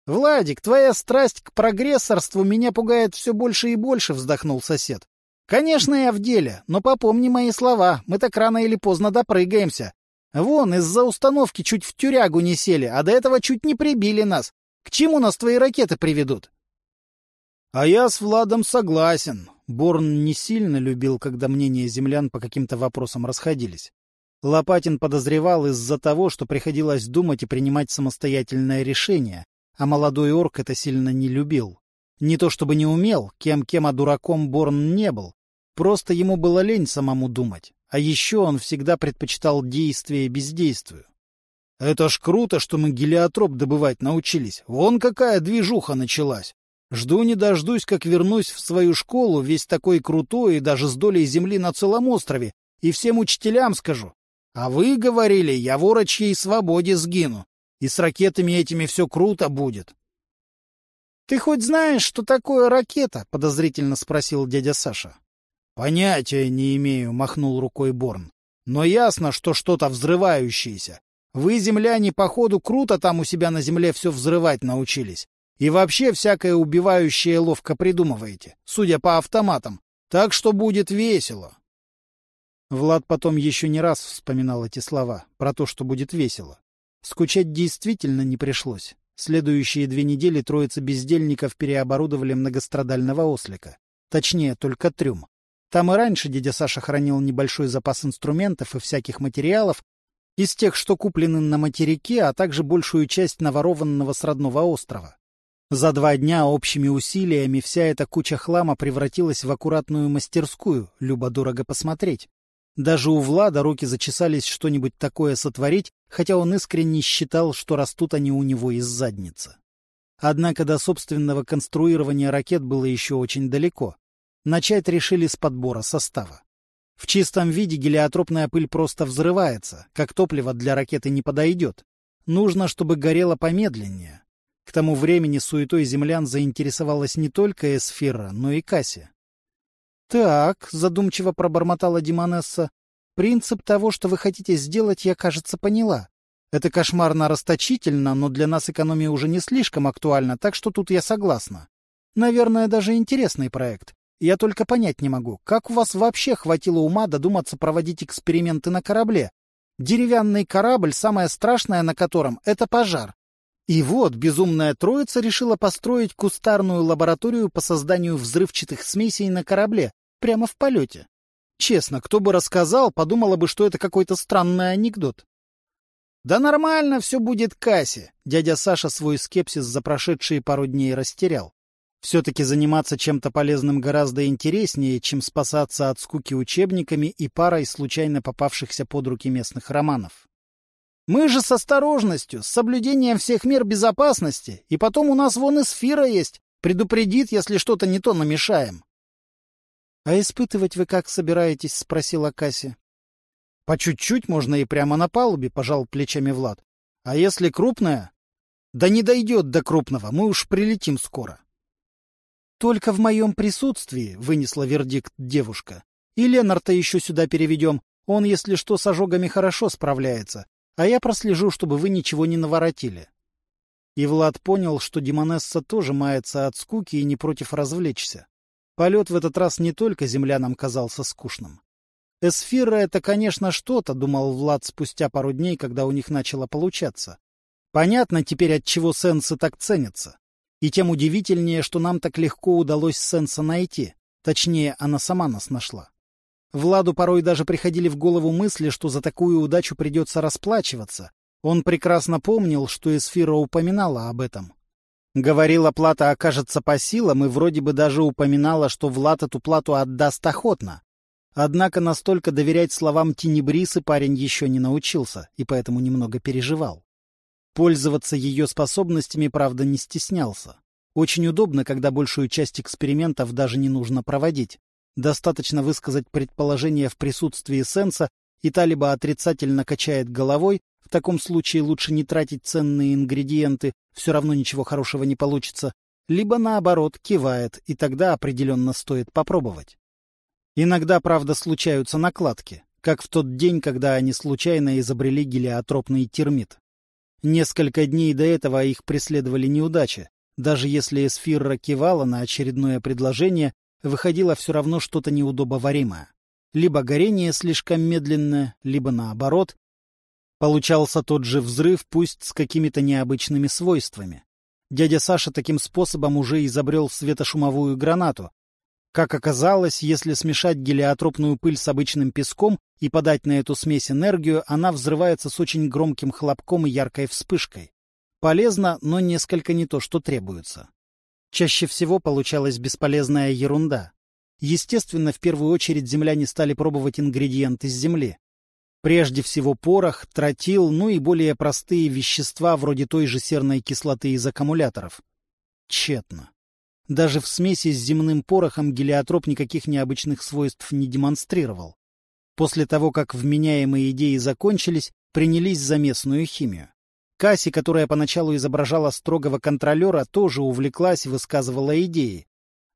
Владик, твоя страсть к прогрессорству меня пугает все больше и больше, вздохнул сосед. Конечно, я в деле, но попомни мои слова, мы так рано или поздно допрыгаемся. Вон, из-за установки чуть в тюрягу не сели, а до этого чуть не прибили нас. К чему нас твои ракеты приведут? А я с Владом согласен. Борн не сильно любил, когда мнения землян по каким-то вопросам расходились. Лопатин подозревал из-за того, что приходилось думать и принимать самостоятельное решение, а молодой орк это сильно не любил. Не то чтобы не умел, кем-кем, а дураком Борн не был. Просто ему было лень самому думать. А еще он всегда предпочитал действие бездействию. Это ж круто, что мы гелиотроп добывать научились. Вон какая движуха началась. Жду не дождусь, как вернусь в свою школу, весь такой крутой и даже с долей земли на целом острове, и всем учителям скажу. А вы говорили, я в орочьей свободе сгину, и с ракетами этими все круто будет. — Ты хоть знаешь, что такое ракета? — подозрительно спросил дядя Саша. — Понятия не имею, — махнул рукой Борн. — Но ясно, что что-то взрывающееся. Вы, земляне, походу, круто там у себя на земле все взрывать научились. И вообще всякое убивающее ловко придумываете, судя по автоматам. Так что будет весело. Влад потом еще не раз вспоминал эти слова, про то, что будет весело. Скучать действительно не пришлось. Следующие две недели троица бездельников переоборудовали многострадального ослика. Точнее, только трюм. Там и раньше дядя Саша хранил небольшой запас инструментов и всяких материалов, из тех, что куплены на материке, а также большую часть наворованного с родного острова. За два дня общими усилиями вся эта куча хлама превратилась в аккуратную мастерскую, любо-дорого посмотреть. Даже у Влада руки зачесались что-нибудь такое сотворить, хотя он искренне считал, что растут они у него из задницы. Однако до собственного конструирования ракет было еще очень далеко. Начать решили с подбора состава. В чистом виде гелиотропная пыль просто взрывается, как топливо для ракеты не подойдет. Нужно, чтобы горело помедленнее, к тому времени суетой землян заинтересовалась не только Эсфира, но и Касси. «Так», — задумчиво пробормотала Димонесса, — «принцип того, что вы хотите сделать, я, кажется, поняла. Это кошмарно расточительно, но для нас экономия уже не слишком актуальна, так что тут я согласна. Наверное, даже интересный проект. Я только понять не могу, как у вас вообще хватило ума додуматься проводить эксперименты на корабле? Деревянный корабль, самое страшное на котором — это пожар. И вот безумная троица решила построить кустарную лабораторию по созданию взрывчатых смесей на корабле, прямо в полете. Честно, кто бы рассказал, подумала бы, что это какой-то странный анекдот. «Да нормально все будет, Касси!» Дядя Саша свой скепсис за прошедшие пару дней растерял. Все-таки заниматься чем-то полезным гораздо интереснее, чем спасаться от скуки учебниками и парой случайно попавшихся под руки местных романов. Мы же с осторожностью, с соблюдением всех мер безопасности, и потом у нас вон и сфера есть, предупредит, если что-то не то намешаем. — А испытывать вы как собираетесь? — спросила Касси. — По чуть-чуть можно и прямо на палубе, — пожал плечами Влад. — А если крупная? — Да не дойдет до крупного, мы уж прилетим скоро. — Только в моем присутствии, — вынесла вердикт девушка. — И Ленарта еще сюда переведем. Он, если что, с ожогами хорошо справляется а я прослежу, чтобы вы ничего не наворотили. И Влад понял, что Демонесса тоже мается от скуки и не против развлечься. Полет в этот раз не только землянам казался скучным. Эсфира — это, конечно, что-то, — думал Влад спустя пару дней, когда у них начало получаться. Понятно теперь, от чего сенсы так ценятся. И тем удивительнее, что нам так легко удалось сенса найти. Точнее, она сама нас нашла. Владу порой даже приходили в голову мысли, что за такую удачу придется расплачиваться. Он прекрасно помнил, что Эсфира упоминала об этом. Говорила, плата окажется по силам, и вроде бы даже упоминала, что Влад эту плату отдаст охотно. Однако настолько доверять словам Тенебрисы парень еще не научился, и поэтому немного переживал. Пользоваться ее способностями, правда, не стеснялся. Очень удобно, когда большую часть экспериментов даже не нужно проводить. Достаточно высказать предположение в присутствии сенса, и та либо отрицательно качает головой, в таком случае лучше не тратить ценные ингредиенты, все равно ничего хорошего не получится, либо наоборот кивает, и тогда определенно стоит попробовать. Иногда, правда, случаются накладки, как в тот день, когда они случайно изобрели гелиотропный термит. Несколько дней до этого их преследовали неудачи. Даже если эсфирра кивала на очередное предложение, выходило все равно что-то неудобоваримое. Либо горение слишком медленное, либо наоборот, Получался тот же взрыв, пусть с какими-то необычными свойствами. Дядя Саша таким способом уже изобрел светошумовую гранату. Как оказалось, если смешать гелиотропную пыль с обычным песком и подать на эту смесь энергию, она взрывается с очень громким хлопком и яркой вспышкой. Полезно, но несколько не то, что требуется. Чаще всего получалась бесполезная ерунда. Естественно, в первую очередь земляне стали пробовать ингредиенты с земли. Прежде всего порох, тротил, ну и более простые вещества вроде той же серной кислоты из аккумуляторов. Тщетно. Даже в смеси с земным порохом гелиотроп никаких необычных свойств не демонстрировал. После того, как вменяемые идеи закончились, принялись за местную химию. Касси, которая поначалу изображала строгого контролера, тоже увлеклась и высказывала идеи.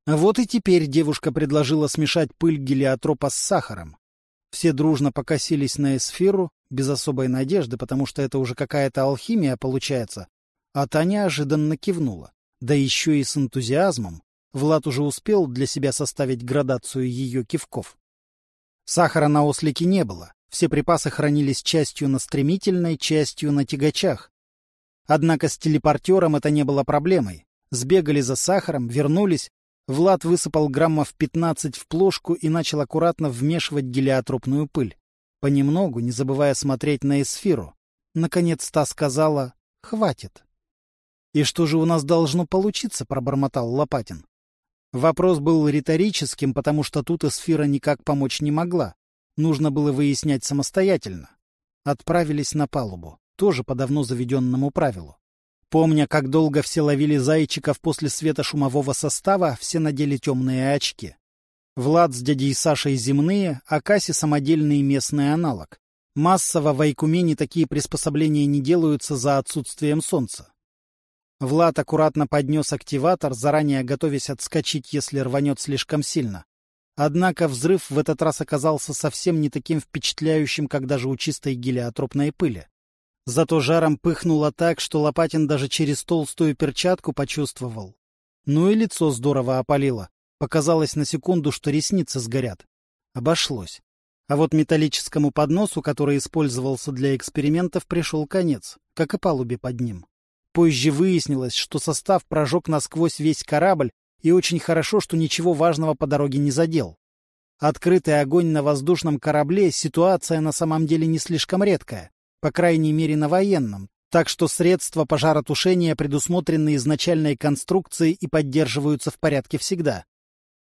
Вот и теперь девушка предложила смешать пыль гелиотропа с сахаром. Все дружно покосились на эсфиру, без особой надежды, потому что это уже какая-то алхимия получается. А та неожиданно кивнула. Да еще и с энтузиазмом. Влад уже успел для себя составить градацию ее кивков. Сахара на ослике не было. Все припасы хранились частью на стремительной, частью на тягачах. Однако с телепортером это не было проблемой. Сбегали за сахаром, вернулись, Влад высыпал граммов пятнадцать в плошку и начал аккуратно вмешивать гелиотропную пыль. Понемногу, не забывая смотреть на эсфиру. Наконец та сказала «Хватит». «И что же у нас должно получиться?» — пробормотал Лопатин. Вопрос был риторическим, потому что тут эсфира никак помочь не могла. Нужно было выяснять самостоятельно. Отправились на палубу, тоже по давно заведенному правилу. Помня, как долго все ловили зайчиков после света шумового состава, все надели темные очки. Влад с дядей Сашей земные, а Касси самодельный местный аналог. Массово в Айкумене такие приспособления не делаются за отсутствием солнца. Влад аккуратно поднес активатор, заранее готовясь отскочить, если рванет слишком сильно. Однако взрыв в этот раз оказался совсем не таким впечатляющим, как даже у чистой гелиотропной пыли. Зато жаром пыхнуло так, что Лопатин даже через толстую перчатку почувствовал. Ну и лицо здорово опалило. Показалось на секунду, что ресницы сгорят. Обошлось. А вот металлическому подносу, который использовался для экспериментов, пришел конец, как и палубе под ним. Позже выяснилось, что состав прожег насквозь весь корабль, и очень хорошо, что ничего важного по дороге не задел. Открытый огонь на воздушном корабле — ситуация на самом деле не слишком редкая по крайней мере на военном, так что средства пожаротушения предусмотрены изначальной конструкцией и поддерживаются в порядке всегда.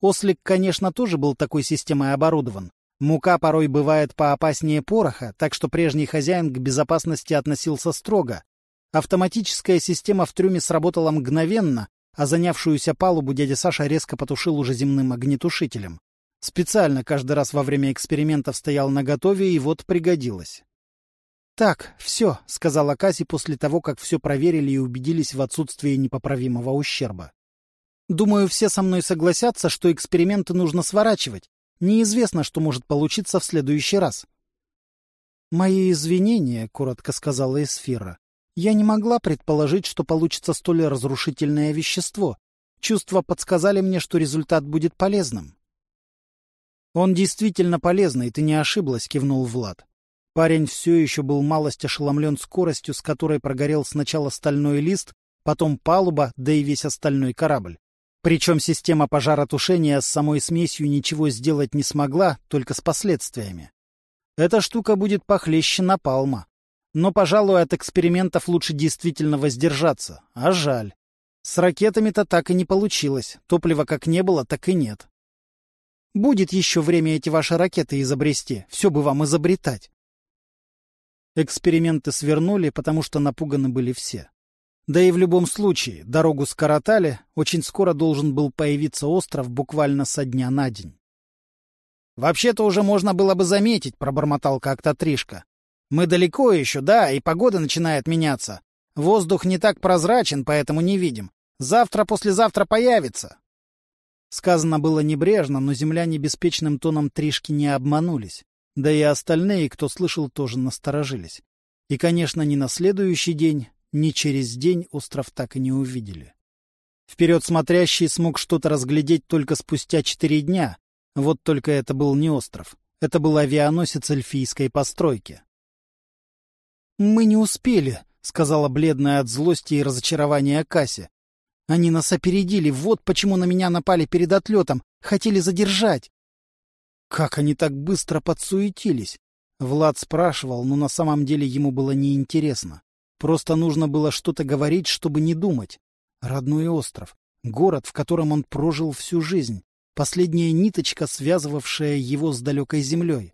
Ослик, конечно, тоже был такой системой оборудован. Мука порой бывает поопаснее пороха, так что прежний хозяин к безопасности относился строго. Автоматическая система в трюме сработала мгновенно, а занявшуюся палубу дядя Саша резко потушил уже земным огнетушителем. Специально каждый раз во время экспериментов стоял наготове, и вот пригодилось. «Так, все», — сказала Касси после того, как все проверили и убедились в отсутствии непоправимого ущерба. «Думаю, все со мной согласятся, что эксперименты нужно сворачивать. Неизвестно, что может получиться в следующий раз». «Мои извинения», — коротко сказала Эсфира. «Я не могла предположить, что получится столь разрушительное вещество. Чувства подсказали мне, что результат будет полезным». «Он действительно полезный, ты не ошиблась», — кивнул Влад. Парень все еще был малость ошеломлен скоростью, с которой прогорел сначала стальной лист, потом палуба, да и весь остальной корабль. Причем система пожаротушения с самой смесью ничего сделать не смогла, только с последствиями. Эта штука будет похлеще напалма. Но, пожалуй, от экспериментов лучше действительно воздержаться, а жаль. С ракетами-то так и не получилось. Топлива как не было, так и нет. Будет еще время эти ваши ракеты изобрести. Все бы вам изобретать. Эксперименты свернули, потому что напуганы были все. Да и в любом случае, дорогу скоротали, очень скоро должен был появиться остров буквально со дня на день. «Вообще-то уже можно было бы заметить», — пробормотал как-то Тришка. «Мы далеко еще, да, и погода начинает меняться. Воздух не так прозрачен, поэтому не видим. Завтра-послезавтра появится». Сказано было небрежно, но земляне беспечным тоном Тришки не обманулись. Да и остальные, кто слышал, тоже насторожились. И, конечно, ни на следующий день, ни через день остров так и не увидели. Вперед смотрящий смог что-то разглядеть только спустя четыре дня, вот только это был не остров. Это был авианосец эльфийской постройки. «Мы не успели», — сказала бледная от злости и разочарования Касси. «Они нас опередили, вот почему на меня напали перед отлетом, хотели задержать». Как они так быстро подсуетились? Влад спрашивал, но на самом деле ему было неинтересно. Просто нужно было что-то говорить, чтобы не думать. Родной остров, город, в котором он прожил всю жизнь последняя ниточка, связывавшая его с далекой землей.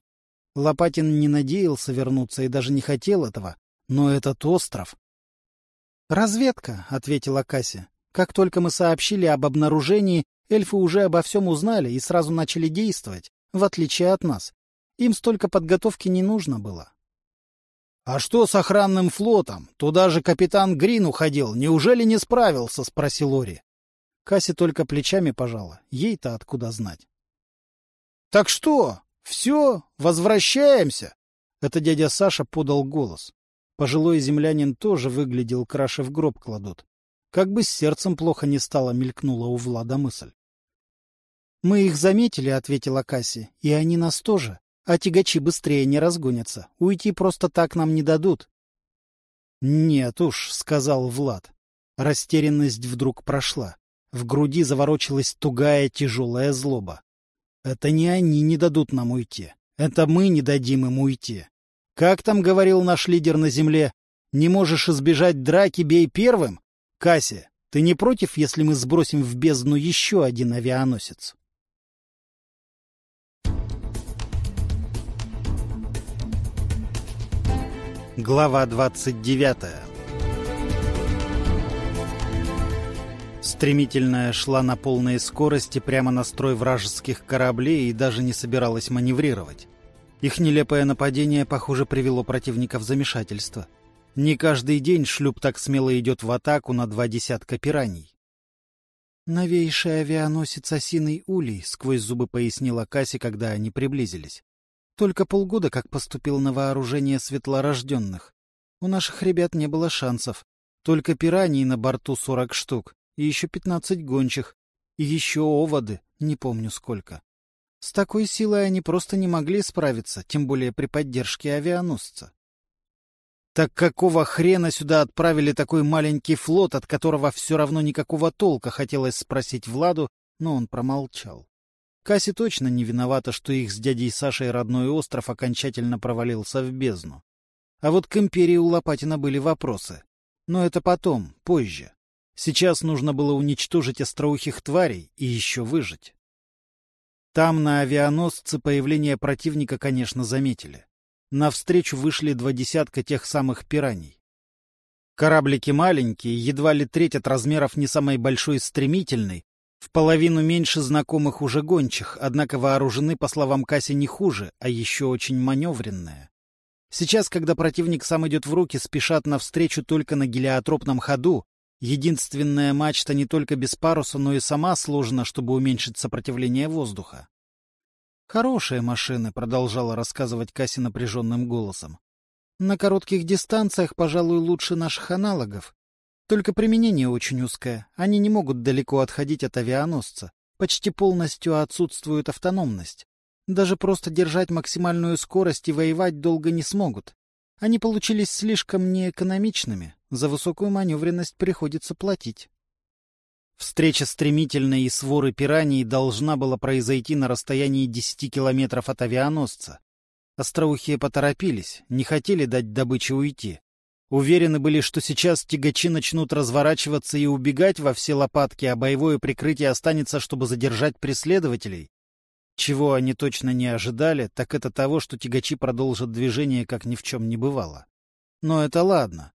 Лопатин не надеялся вернуться и даже не хотел этого, но этот остров... «Разведка», — ответила Кася. «Как только мы сообщили об обнаружении, эльфы уже обо всем узнали и сразу начали действовать, в отличие от нас. Им столько подготовки не нужно было». «А что с охранным флотом? Туда же капитан Грин уходил. Неужели не справился?» — спросил Ори. Касси только плечами пожала. Ей-то откуда знать? — Так что? Все? Возвращаемся? Это дядя Саша подал голос. Пожилой землянин тоже выглядел, краше в гроб кладут. Как бы с сердцем плохо не стало, мелькнула у Влада мысль. — Мы их заметили, — ответила Касси, — и они нас тоже. А тягачи быстрее не разгонятся. Уйти просто так нам не дадут. — Нет уж, — сказал Влад. Растерянность вдруг прошла. В груди заворочилась тугая тяжелая злоба. Это не они не дадут нам уйти. Это мы не дадим им уйти. Как там говорил наш лидер на земле? Не можешь избежать драки, бей первым? Касси, ты не против, если мы сбросим в бездну еще один авианосец? Глава 29 Стремительная шла на полной скорости прямо на строй вражеских кораблей и даже не собиралась маневрировать. Их нелепое нападение, похоже, привело противника в замешательство. Не каждый день шлюп так смело идет в атаку на два десятка пираний. «Новейший авианосец «Осиный улей», — сквозь зубы пояснила Касси, когда они приблизились. «Только полгода как поступил на вооружение светлорожденных. У наших ребят не было шансов. Только пираний на борту сорок штук и еще пятнадцать гончих, и еще оводы, не помню сколько. С такой силой они просто не могли справиться, тем более при поддержке авианосца. Так какого хрена сюда отправили такой маленький флот, от которого все равно никакого толка, хотелось спросить Владу, но он промолчал. Касси точно не виновата, что их с дядей Сашей родной остров окончательно провалился в бездну. А вот к империи у Лопатина были вопросы. Но это потом, позже. Сейчас нужно было уничтожить остроухих тварей и еще выжить. Там, на авианосце, появление противника, конечно, заметили. Навстречу вышли два десятка тех самых пираний. Кораблики маленькие, едва ли треть от размеров не самой большой стремительной, в половину меньше знакомых уже гончих, однако вооружены, по словам Касси, не хуже, а еще очень маневренные. Сейчас, когда противник сам идет в руки, спешат навстречу только на гелиотропном ходу, Единственная мачта не только без паруса, но и сама сложена, чтобы уменьшить сопротивление воздуха. «Хорошие машины», — продолжала рассказывать Касси напряженным голосом. «На коротких дистанциях, пожалуй, лучше наших аналогов. Только применение очень узкое. Они не могут далеко отходить от авианосца. Почти полностью отсутствует автономность. Даже просто держать максимальную скорость и воевать долго не смогут. Они получились слишком неэкономичными. За высокую маневренность приходится платить. Встреча стремительной и своры пираний должна была произойти на расстоянии 10 километров от авианосца. Остроухие поторопились, не хотели дать добыче уйти. Уверены были, что сейчас тягачи начнут разворачиваться и убегать во все лопатки, а боевое прикрытие останется, чтобы задержать преследователей. Чего они точно не ожидали, так это того, что тягачи продолжат движение, как ни в чем не бывало. Но это ладно.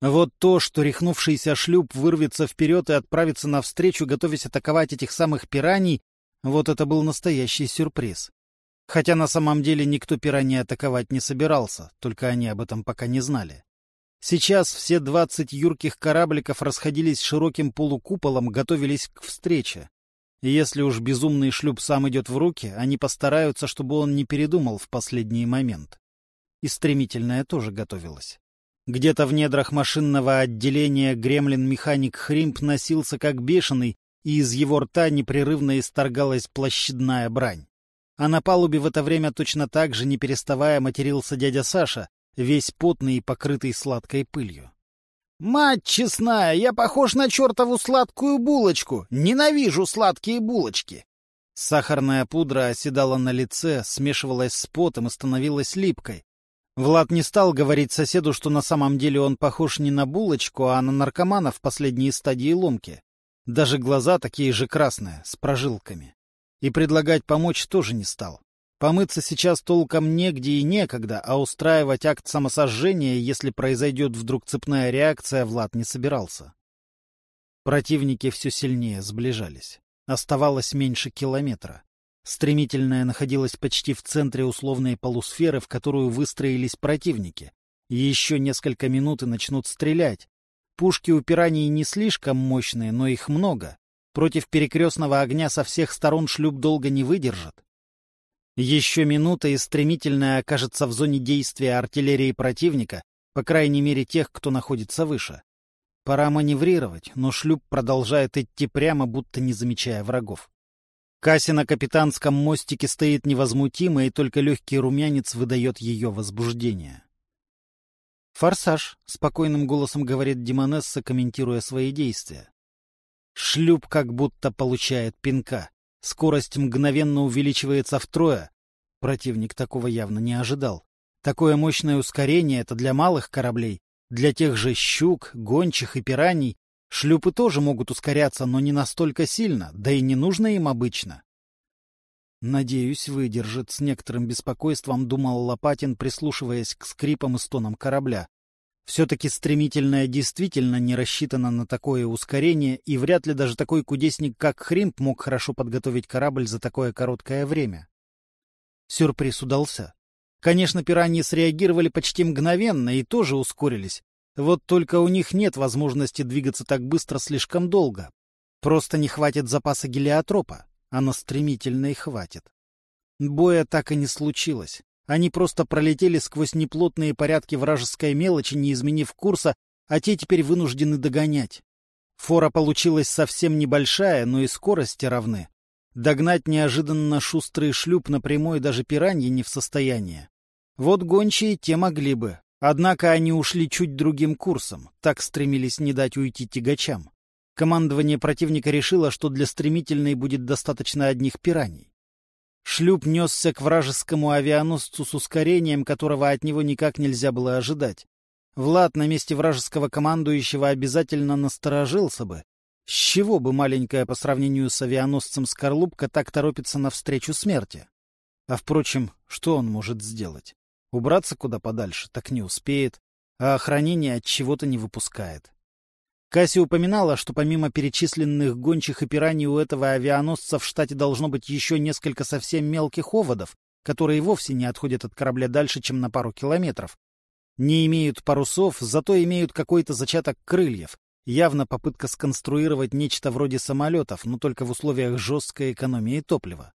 Вот то, что рехнувшийся шлюп вырвется вперед и отправится навстречу, готовясь атаковать этих самых пираний, вот это был настоящий сюрприз. Хотя на самом деле никто пираний атаковать не собирался, только они об этом пока не знали. Сейчас все двадцать юрких корабликов расходились широким полукуполом, готовились к встрече. И если уж безумный шлюп сам идет в руки, они постараются, чтобы он не передумал в последний момент. И стремительная тоже готовилась. Где-то в недрах машинного отделения гремлин-механик Хримп носился как бешеный, и из его рта непрерывно исторгалась площадная брань. А на палубе в это время точно так же, не переставая, матерился дядя Саша, весь потный и покрытый сладкой пылью. «Мать честная, я похож на чертову сладкую булочку! Ненавижу сладкие булочки!» Сахарная пудра оседала на лице, смешивалась с потом и становилась липкой. Влад не стал говорить соседу, что на самом деле он похож не на булочку, а на наркомана в последней стадии ломки. Даже глаза такие же красные, с прожилками. И предлагать помочь тоже не стал. Помыться сейчас толком негде и некогда, а устраивать акт самосожжения, если произойдет вдруг цепная реакция, Влад не собирался. Противники все сильнее сближались. Оставалось меньше километра. Стремительная находилась почти в центре условной полусферы, в которую выстроились противники. еще несколько минут и начнут стрелять. Пушки у пираний не слишком мощные, но их много. Против перекрестного огня со всех сторон шлюп долго не выдержит. Еще минута, и стремительная окажется в зоне действия артиллерии противника, по крайней мере тех, кто находится выше. Пора маневрировать, но шлюп продолжает идти прямо, будто не замечая врагов. Касси на капитанском мостике стоит невозмутимо, и только легкий румянец выдает ее возбуждение. «Форсаж», — спокойным голосом говорит Димонесса, комментируя свои действия. Шлюп как будто получает пинка. Скорость мгновенно увеличивается втрое. Противник такого явно не ожидал. Такое мощное ускорение — это для малых кораблей. Для тех же щук, гончих и пираний шлюпы тоже могут ускоряться, но не настолько сильно, да и не нужно им обычно. «Надеюсь, выдержит», — с некоторым беспокойством думал Лопатин, прислушиваясь к скрипам и стонам корабля. Все-таки стремительное действительно не рассчитано на такое ускорение, и вряд ли даже такой кудесник, как Хримп, мог хорошо подготовить корабль за такое короткое время. Сюрприз удался. Конечно, пираньи среагировали почти мгновенно и тоже ускорились. Вот только у них нет возможности двигаться так быстро слишком долго. Просто не хватит запаса гелиотропа, а на стремительно и хватит. Боя так и не случилось. Они просто пролетели сквозь неплотные порядки вражеской мелочи, не изменив курса, а те теперь вынуждены догонять. Фора получилась совсем небольшая, но и скорости равны. Догнать неожиданно шустрый шлюп напрямую даже пираньи не в состоянии. Вот гончие те могли бы, однако они ушли чуть другим курсом, так стремились не дать уйти тягачам. Командование противника решило, что для стремительной будет достаточно одних пираний. Шлюп несся к вражескому авианосцу с ускорением, которого от него никак нельзя было ожидать. Влад на месте вражеского командующего обязательно насторожился бы. С чего бы маленькая по сравнению с авианосцем скорлупка так торопится навстречу смерти? А впрочем, что он может сделать? Убраться куда подальше так не успеет, а охранение от чего-то не выпускает. Касси упоминала, что помимо перечисленных гончих и пираний у этого авианосца в штате должно быть еще несколько совсем мелких оводов, которые вовсе не отходят от корабля дальше, чем на пару километров. Не имеют парусов, зато имеют какой-то зачаток крыльев. Явно попытка сконструировать нечто вроде самолетов, но только в условиях жесткой экономии топлива.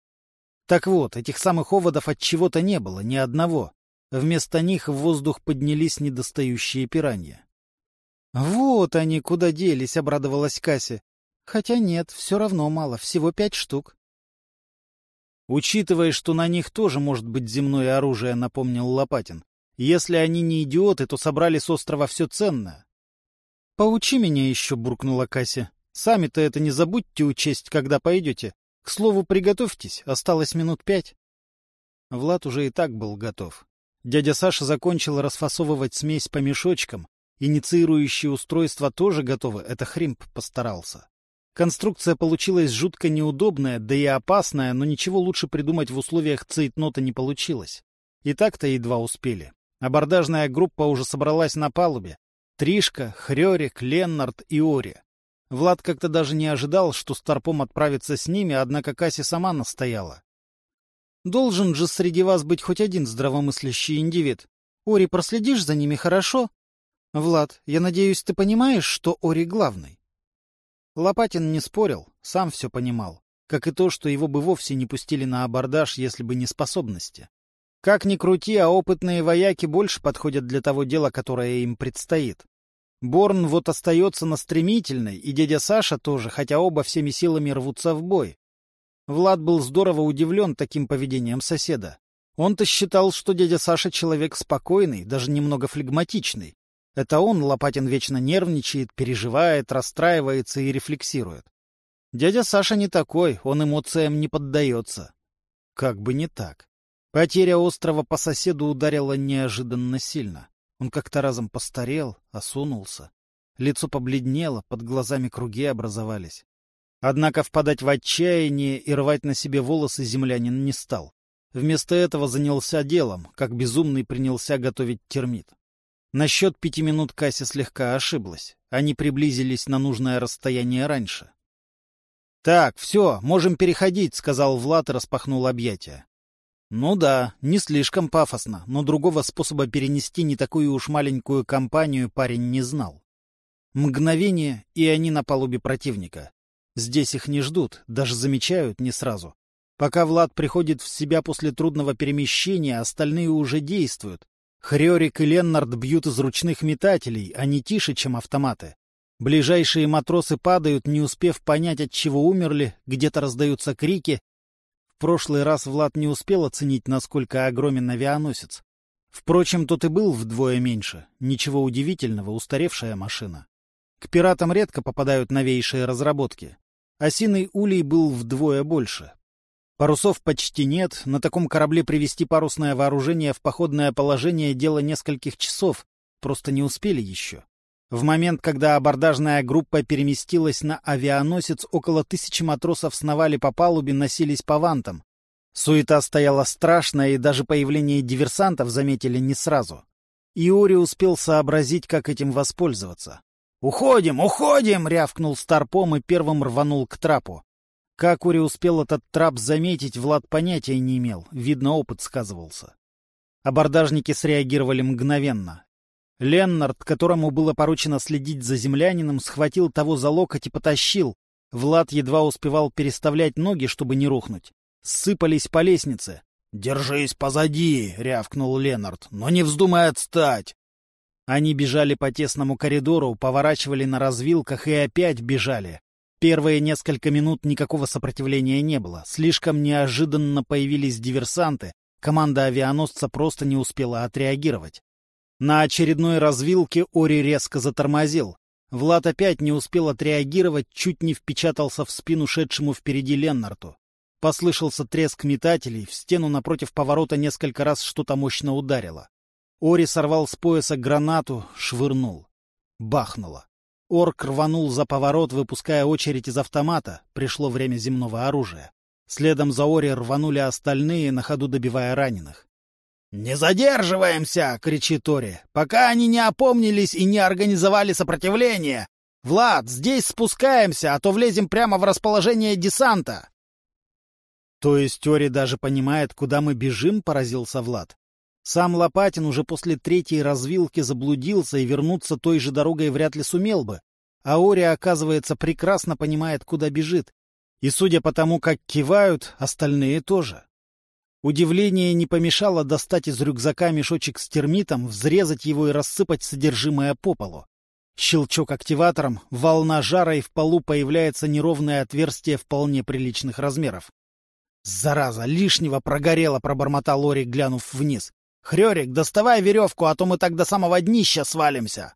Так вот, этих самых оводов от чего-то не было, ни одного. Вместо них в воздух поднялись недостающие пиранья. «Вот они куда делись», — обрадовалась Кася. «Хотя нет, все равно мало, всего пять штук». «Учитывая, что на них тоже может быть земное оружие», — напомнил Лопатин. «Если они не идиоты, то собрали с острова все ценное». «Поучи меня еще», — буркнула Кася. «Сами-то это не забудьте учесть, когда пойдете. К слову, приготовьтесь, осталось минут пять». Влад уже и так был готов. Дядя Саша закончил расфасовывать смесь по мешочкам, Инициирующие устройства тоже готовы, это Хримп постарался. Конструкция получилась жутко неудобная, да и опасная, но ничего лучше придумать в условиях цейтнота не получилось. И так-то едва успели. Абордажная группа уже собралась на палубе. Тришка, Хрёрик, Леннард и Ори. Влад как-то даже не ожидал, что Старпом отправится с ними, однако Касси сама настояла. «Должен же среди вас быть хоть один здравомыслящий индивид. Ори, проследишь за ними хорошо?» «Влад, я надеюсь, ты понимаешь, что Ори главный?» Лопатин не спорил, сам все понимал, как и то, что его бы вовсе не пустили на абордаж, если бы не способности. Как ни крути, а опытные вояки больше подходят для того дела, которое им предстоит. Борн вот остается на стремительной, и дядя Саша тоже, хотя оба всеми силами рвутся в бой. Влад был здорово удивлен таким поведением соседа. Он-то считал, что дядя Саша человек спокойный, даже немного флегматичный, это он, Лопатин, вечно нервничает, переживает, расстраивается и рефлексирует. Дядя Саша не такой, он эмоциям не поддается. Как бы не так. Потеря острова по соседу ударила неожиданно сильно. Он как-то разом постарел, осунулся. Лицо побледнело, под глазами круги образовались. Однако впадать в отчаяние и рвать на себе волосы землянин не стал. Вместо этого занялся делом, как безумный принялся готовить термит. На счет пяти минут Кася слегка ошиблась. Они приблизились на нужное расстояние раньше. — Так, все, можем переходить, — сказал Влад и распахнул объятия. Ну да, не слишком пафосно, но другого способа перенести не такую уж маленькую компанию парень не знал. Мгновение, и они на палубе противника. Здесь их не ждут, даже замечают не сразу. Пока Влад приходит в себя после трудного перемещения, остальные уже действуют, Хрёрик и Леннард бьют из ручных метателей, не тише, чем автоматы. Ближайшие матросы падают, не успев понять, от чего умерли, где-то раздаются крики. В прошлый раз Влад не успел оценить, насколько огромен авианосец. Впрочем, тот и был вдвое меньше. Ничего удивительного, устаревшая машина. К пиратам редко попадают новейшие разработки. Осиный улей был вдвое больше, Парусов почти нет, на таком корабле привести парусное вооружение в походное положение — дело нескольких часов, просто не успели еще. В момент, когда абордажная группа переместилась на авианосец, около тысячи матросов сновали по палубе, носились по вантам. Суета стояла страшная, и даже появление диверсантов заметили не сразу. Иори успел сообразить, как этим воспользоваться. «Уходим, уходим!» — рявкнул Старпом и первым рванул к трапу. Как Ури успел этот трап заметить, Влад понятия не имел, видно, опыт сказывался. Абордажники среагировали мгновенно. Леннард, которому было поручено следить за землянином, схватил того за локоть и потащил. Влад едва успевал переставлять ноги, чтобы не рухнуть. Сыпались по лестнице. «Держись позади!» — рявкнул Леннард. «Но не вздумай отстать!» Они бежали по тесному коридору, поворачивали на развилках и опять бежали. Первые несколько минут никакого сопротивления не было. Слишком неожиданно появились диверсанты. Команда авианосца просто не успела отреагировать. На очередной развилке Ори резко затормозил. Влад опять не успел отреагировать, чуть не впечатался в спину шедшему впереди Леннарту. Послышался треск метателей, в стену напротив поворота несколько раз что-то мощно ударило. Ори сорвал с пояса гранату, швырнул. Бахнуло. Орк рванул за поворот, выпуская очередь из автомата. Пришло время земного оружия. Следом за Ори рванули остальные, на ходу добивая раненых. «Не задерживаемся!» — кричит Ори. «Пока они не опомнились и не организовали сопротивление! Влад, здесь спускаемся, а то влезем прямо в расположение десанта!» «То есть Ори даже понимает, куда мы бежим?» — поразился Влад. Сам Лопатин уже после третьей развилки заблудился и вернуться той же дорогой вряд ли сумел бы. А Ори, оказывается, прекрасно понимает, куда бежит. И, судя по тому, как кивают, остальные тоже. Удивление не помешало достать из рюкзака мешочек с термитом, взрезать его и рассыпать содержимое по полу. Щелчок активатором, волна жара, и в полу появляется неровное отверстие вполне приличных размеров. «Зараза, лишнего прогорело!» — пробормотал Ори, глянув вниз. «Хрёрик, доставай веревку, а то мы так до самого днища свалимся!»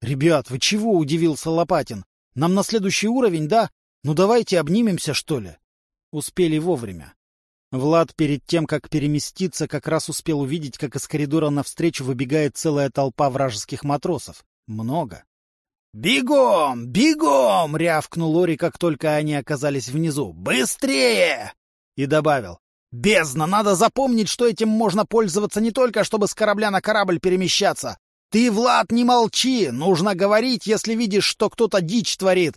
«Ребят, вы чего?» — удивился Лопатин. «Нам на следующий уровень, да? Ну давайте обнимемся, что ли?» Успели вовремя. Влад перед тем, как переместиться, как раз успел увидеть, как из коридора навстречу выбегает целая толпа вражеских матросов. Много. «Бегом! Бегом!» — рявкнул Ори, как только они оказались внизу. «Быстрее!» И добавил. «Бездна! Надо запомнить, что этим можно пользоваться не только, чтобы с корабля на корабль перемещаться. Ты, Влад, не молчи! Нужно говорить, если видишь, что кто-то дичь творит.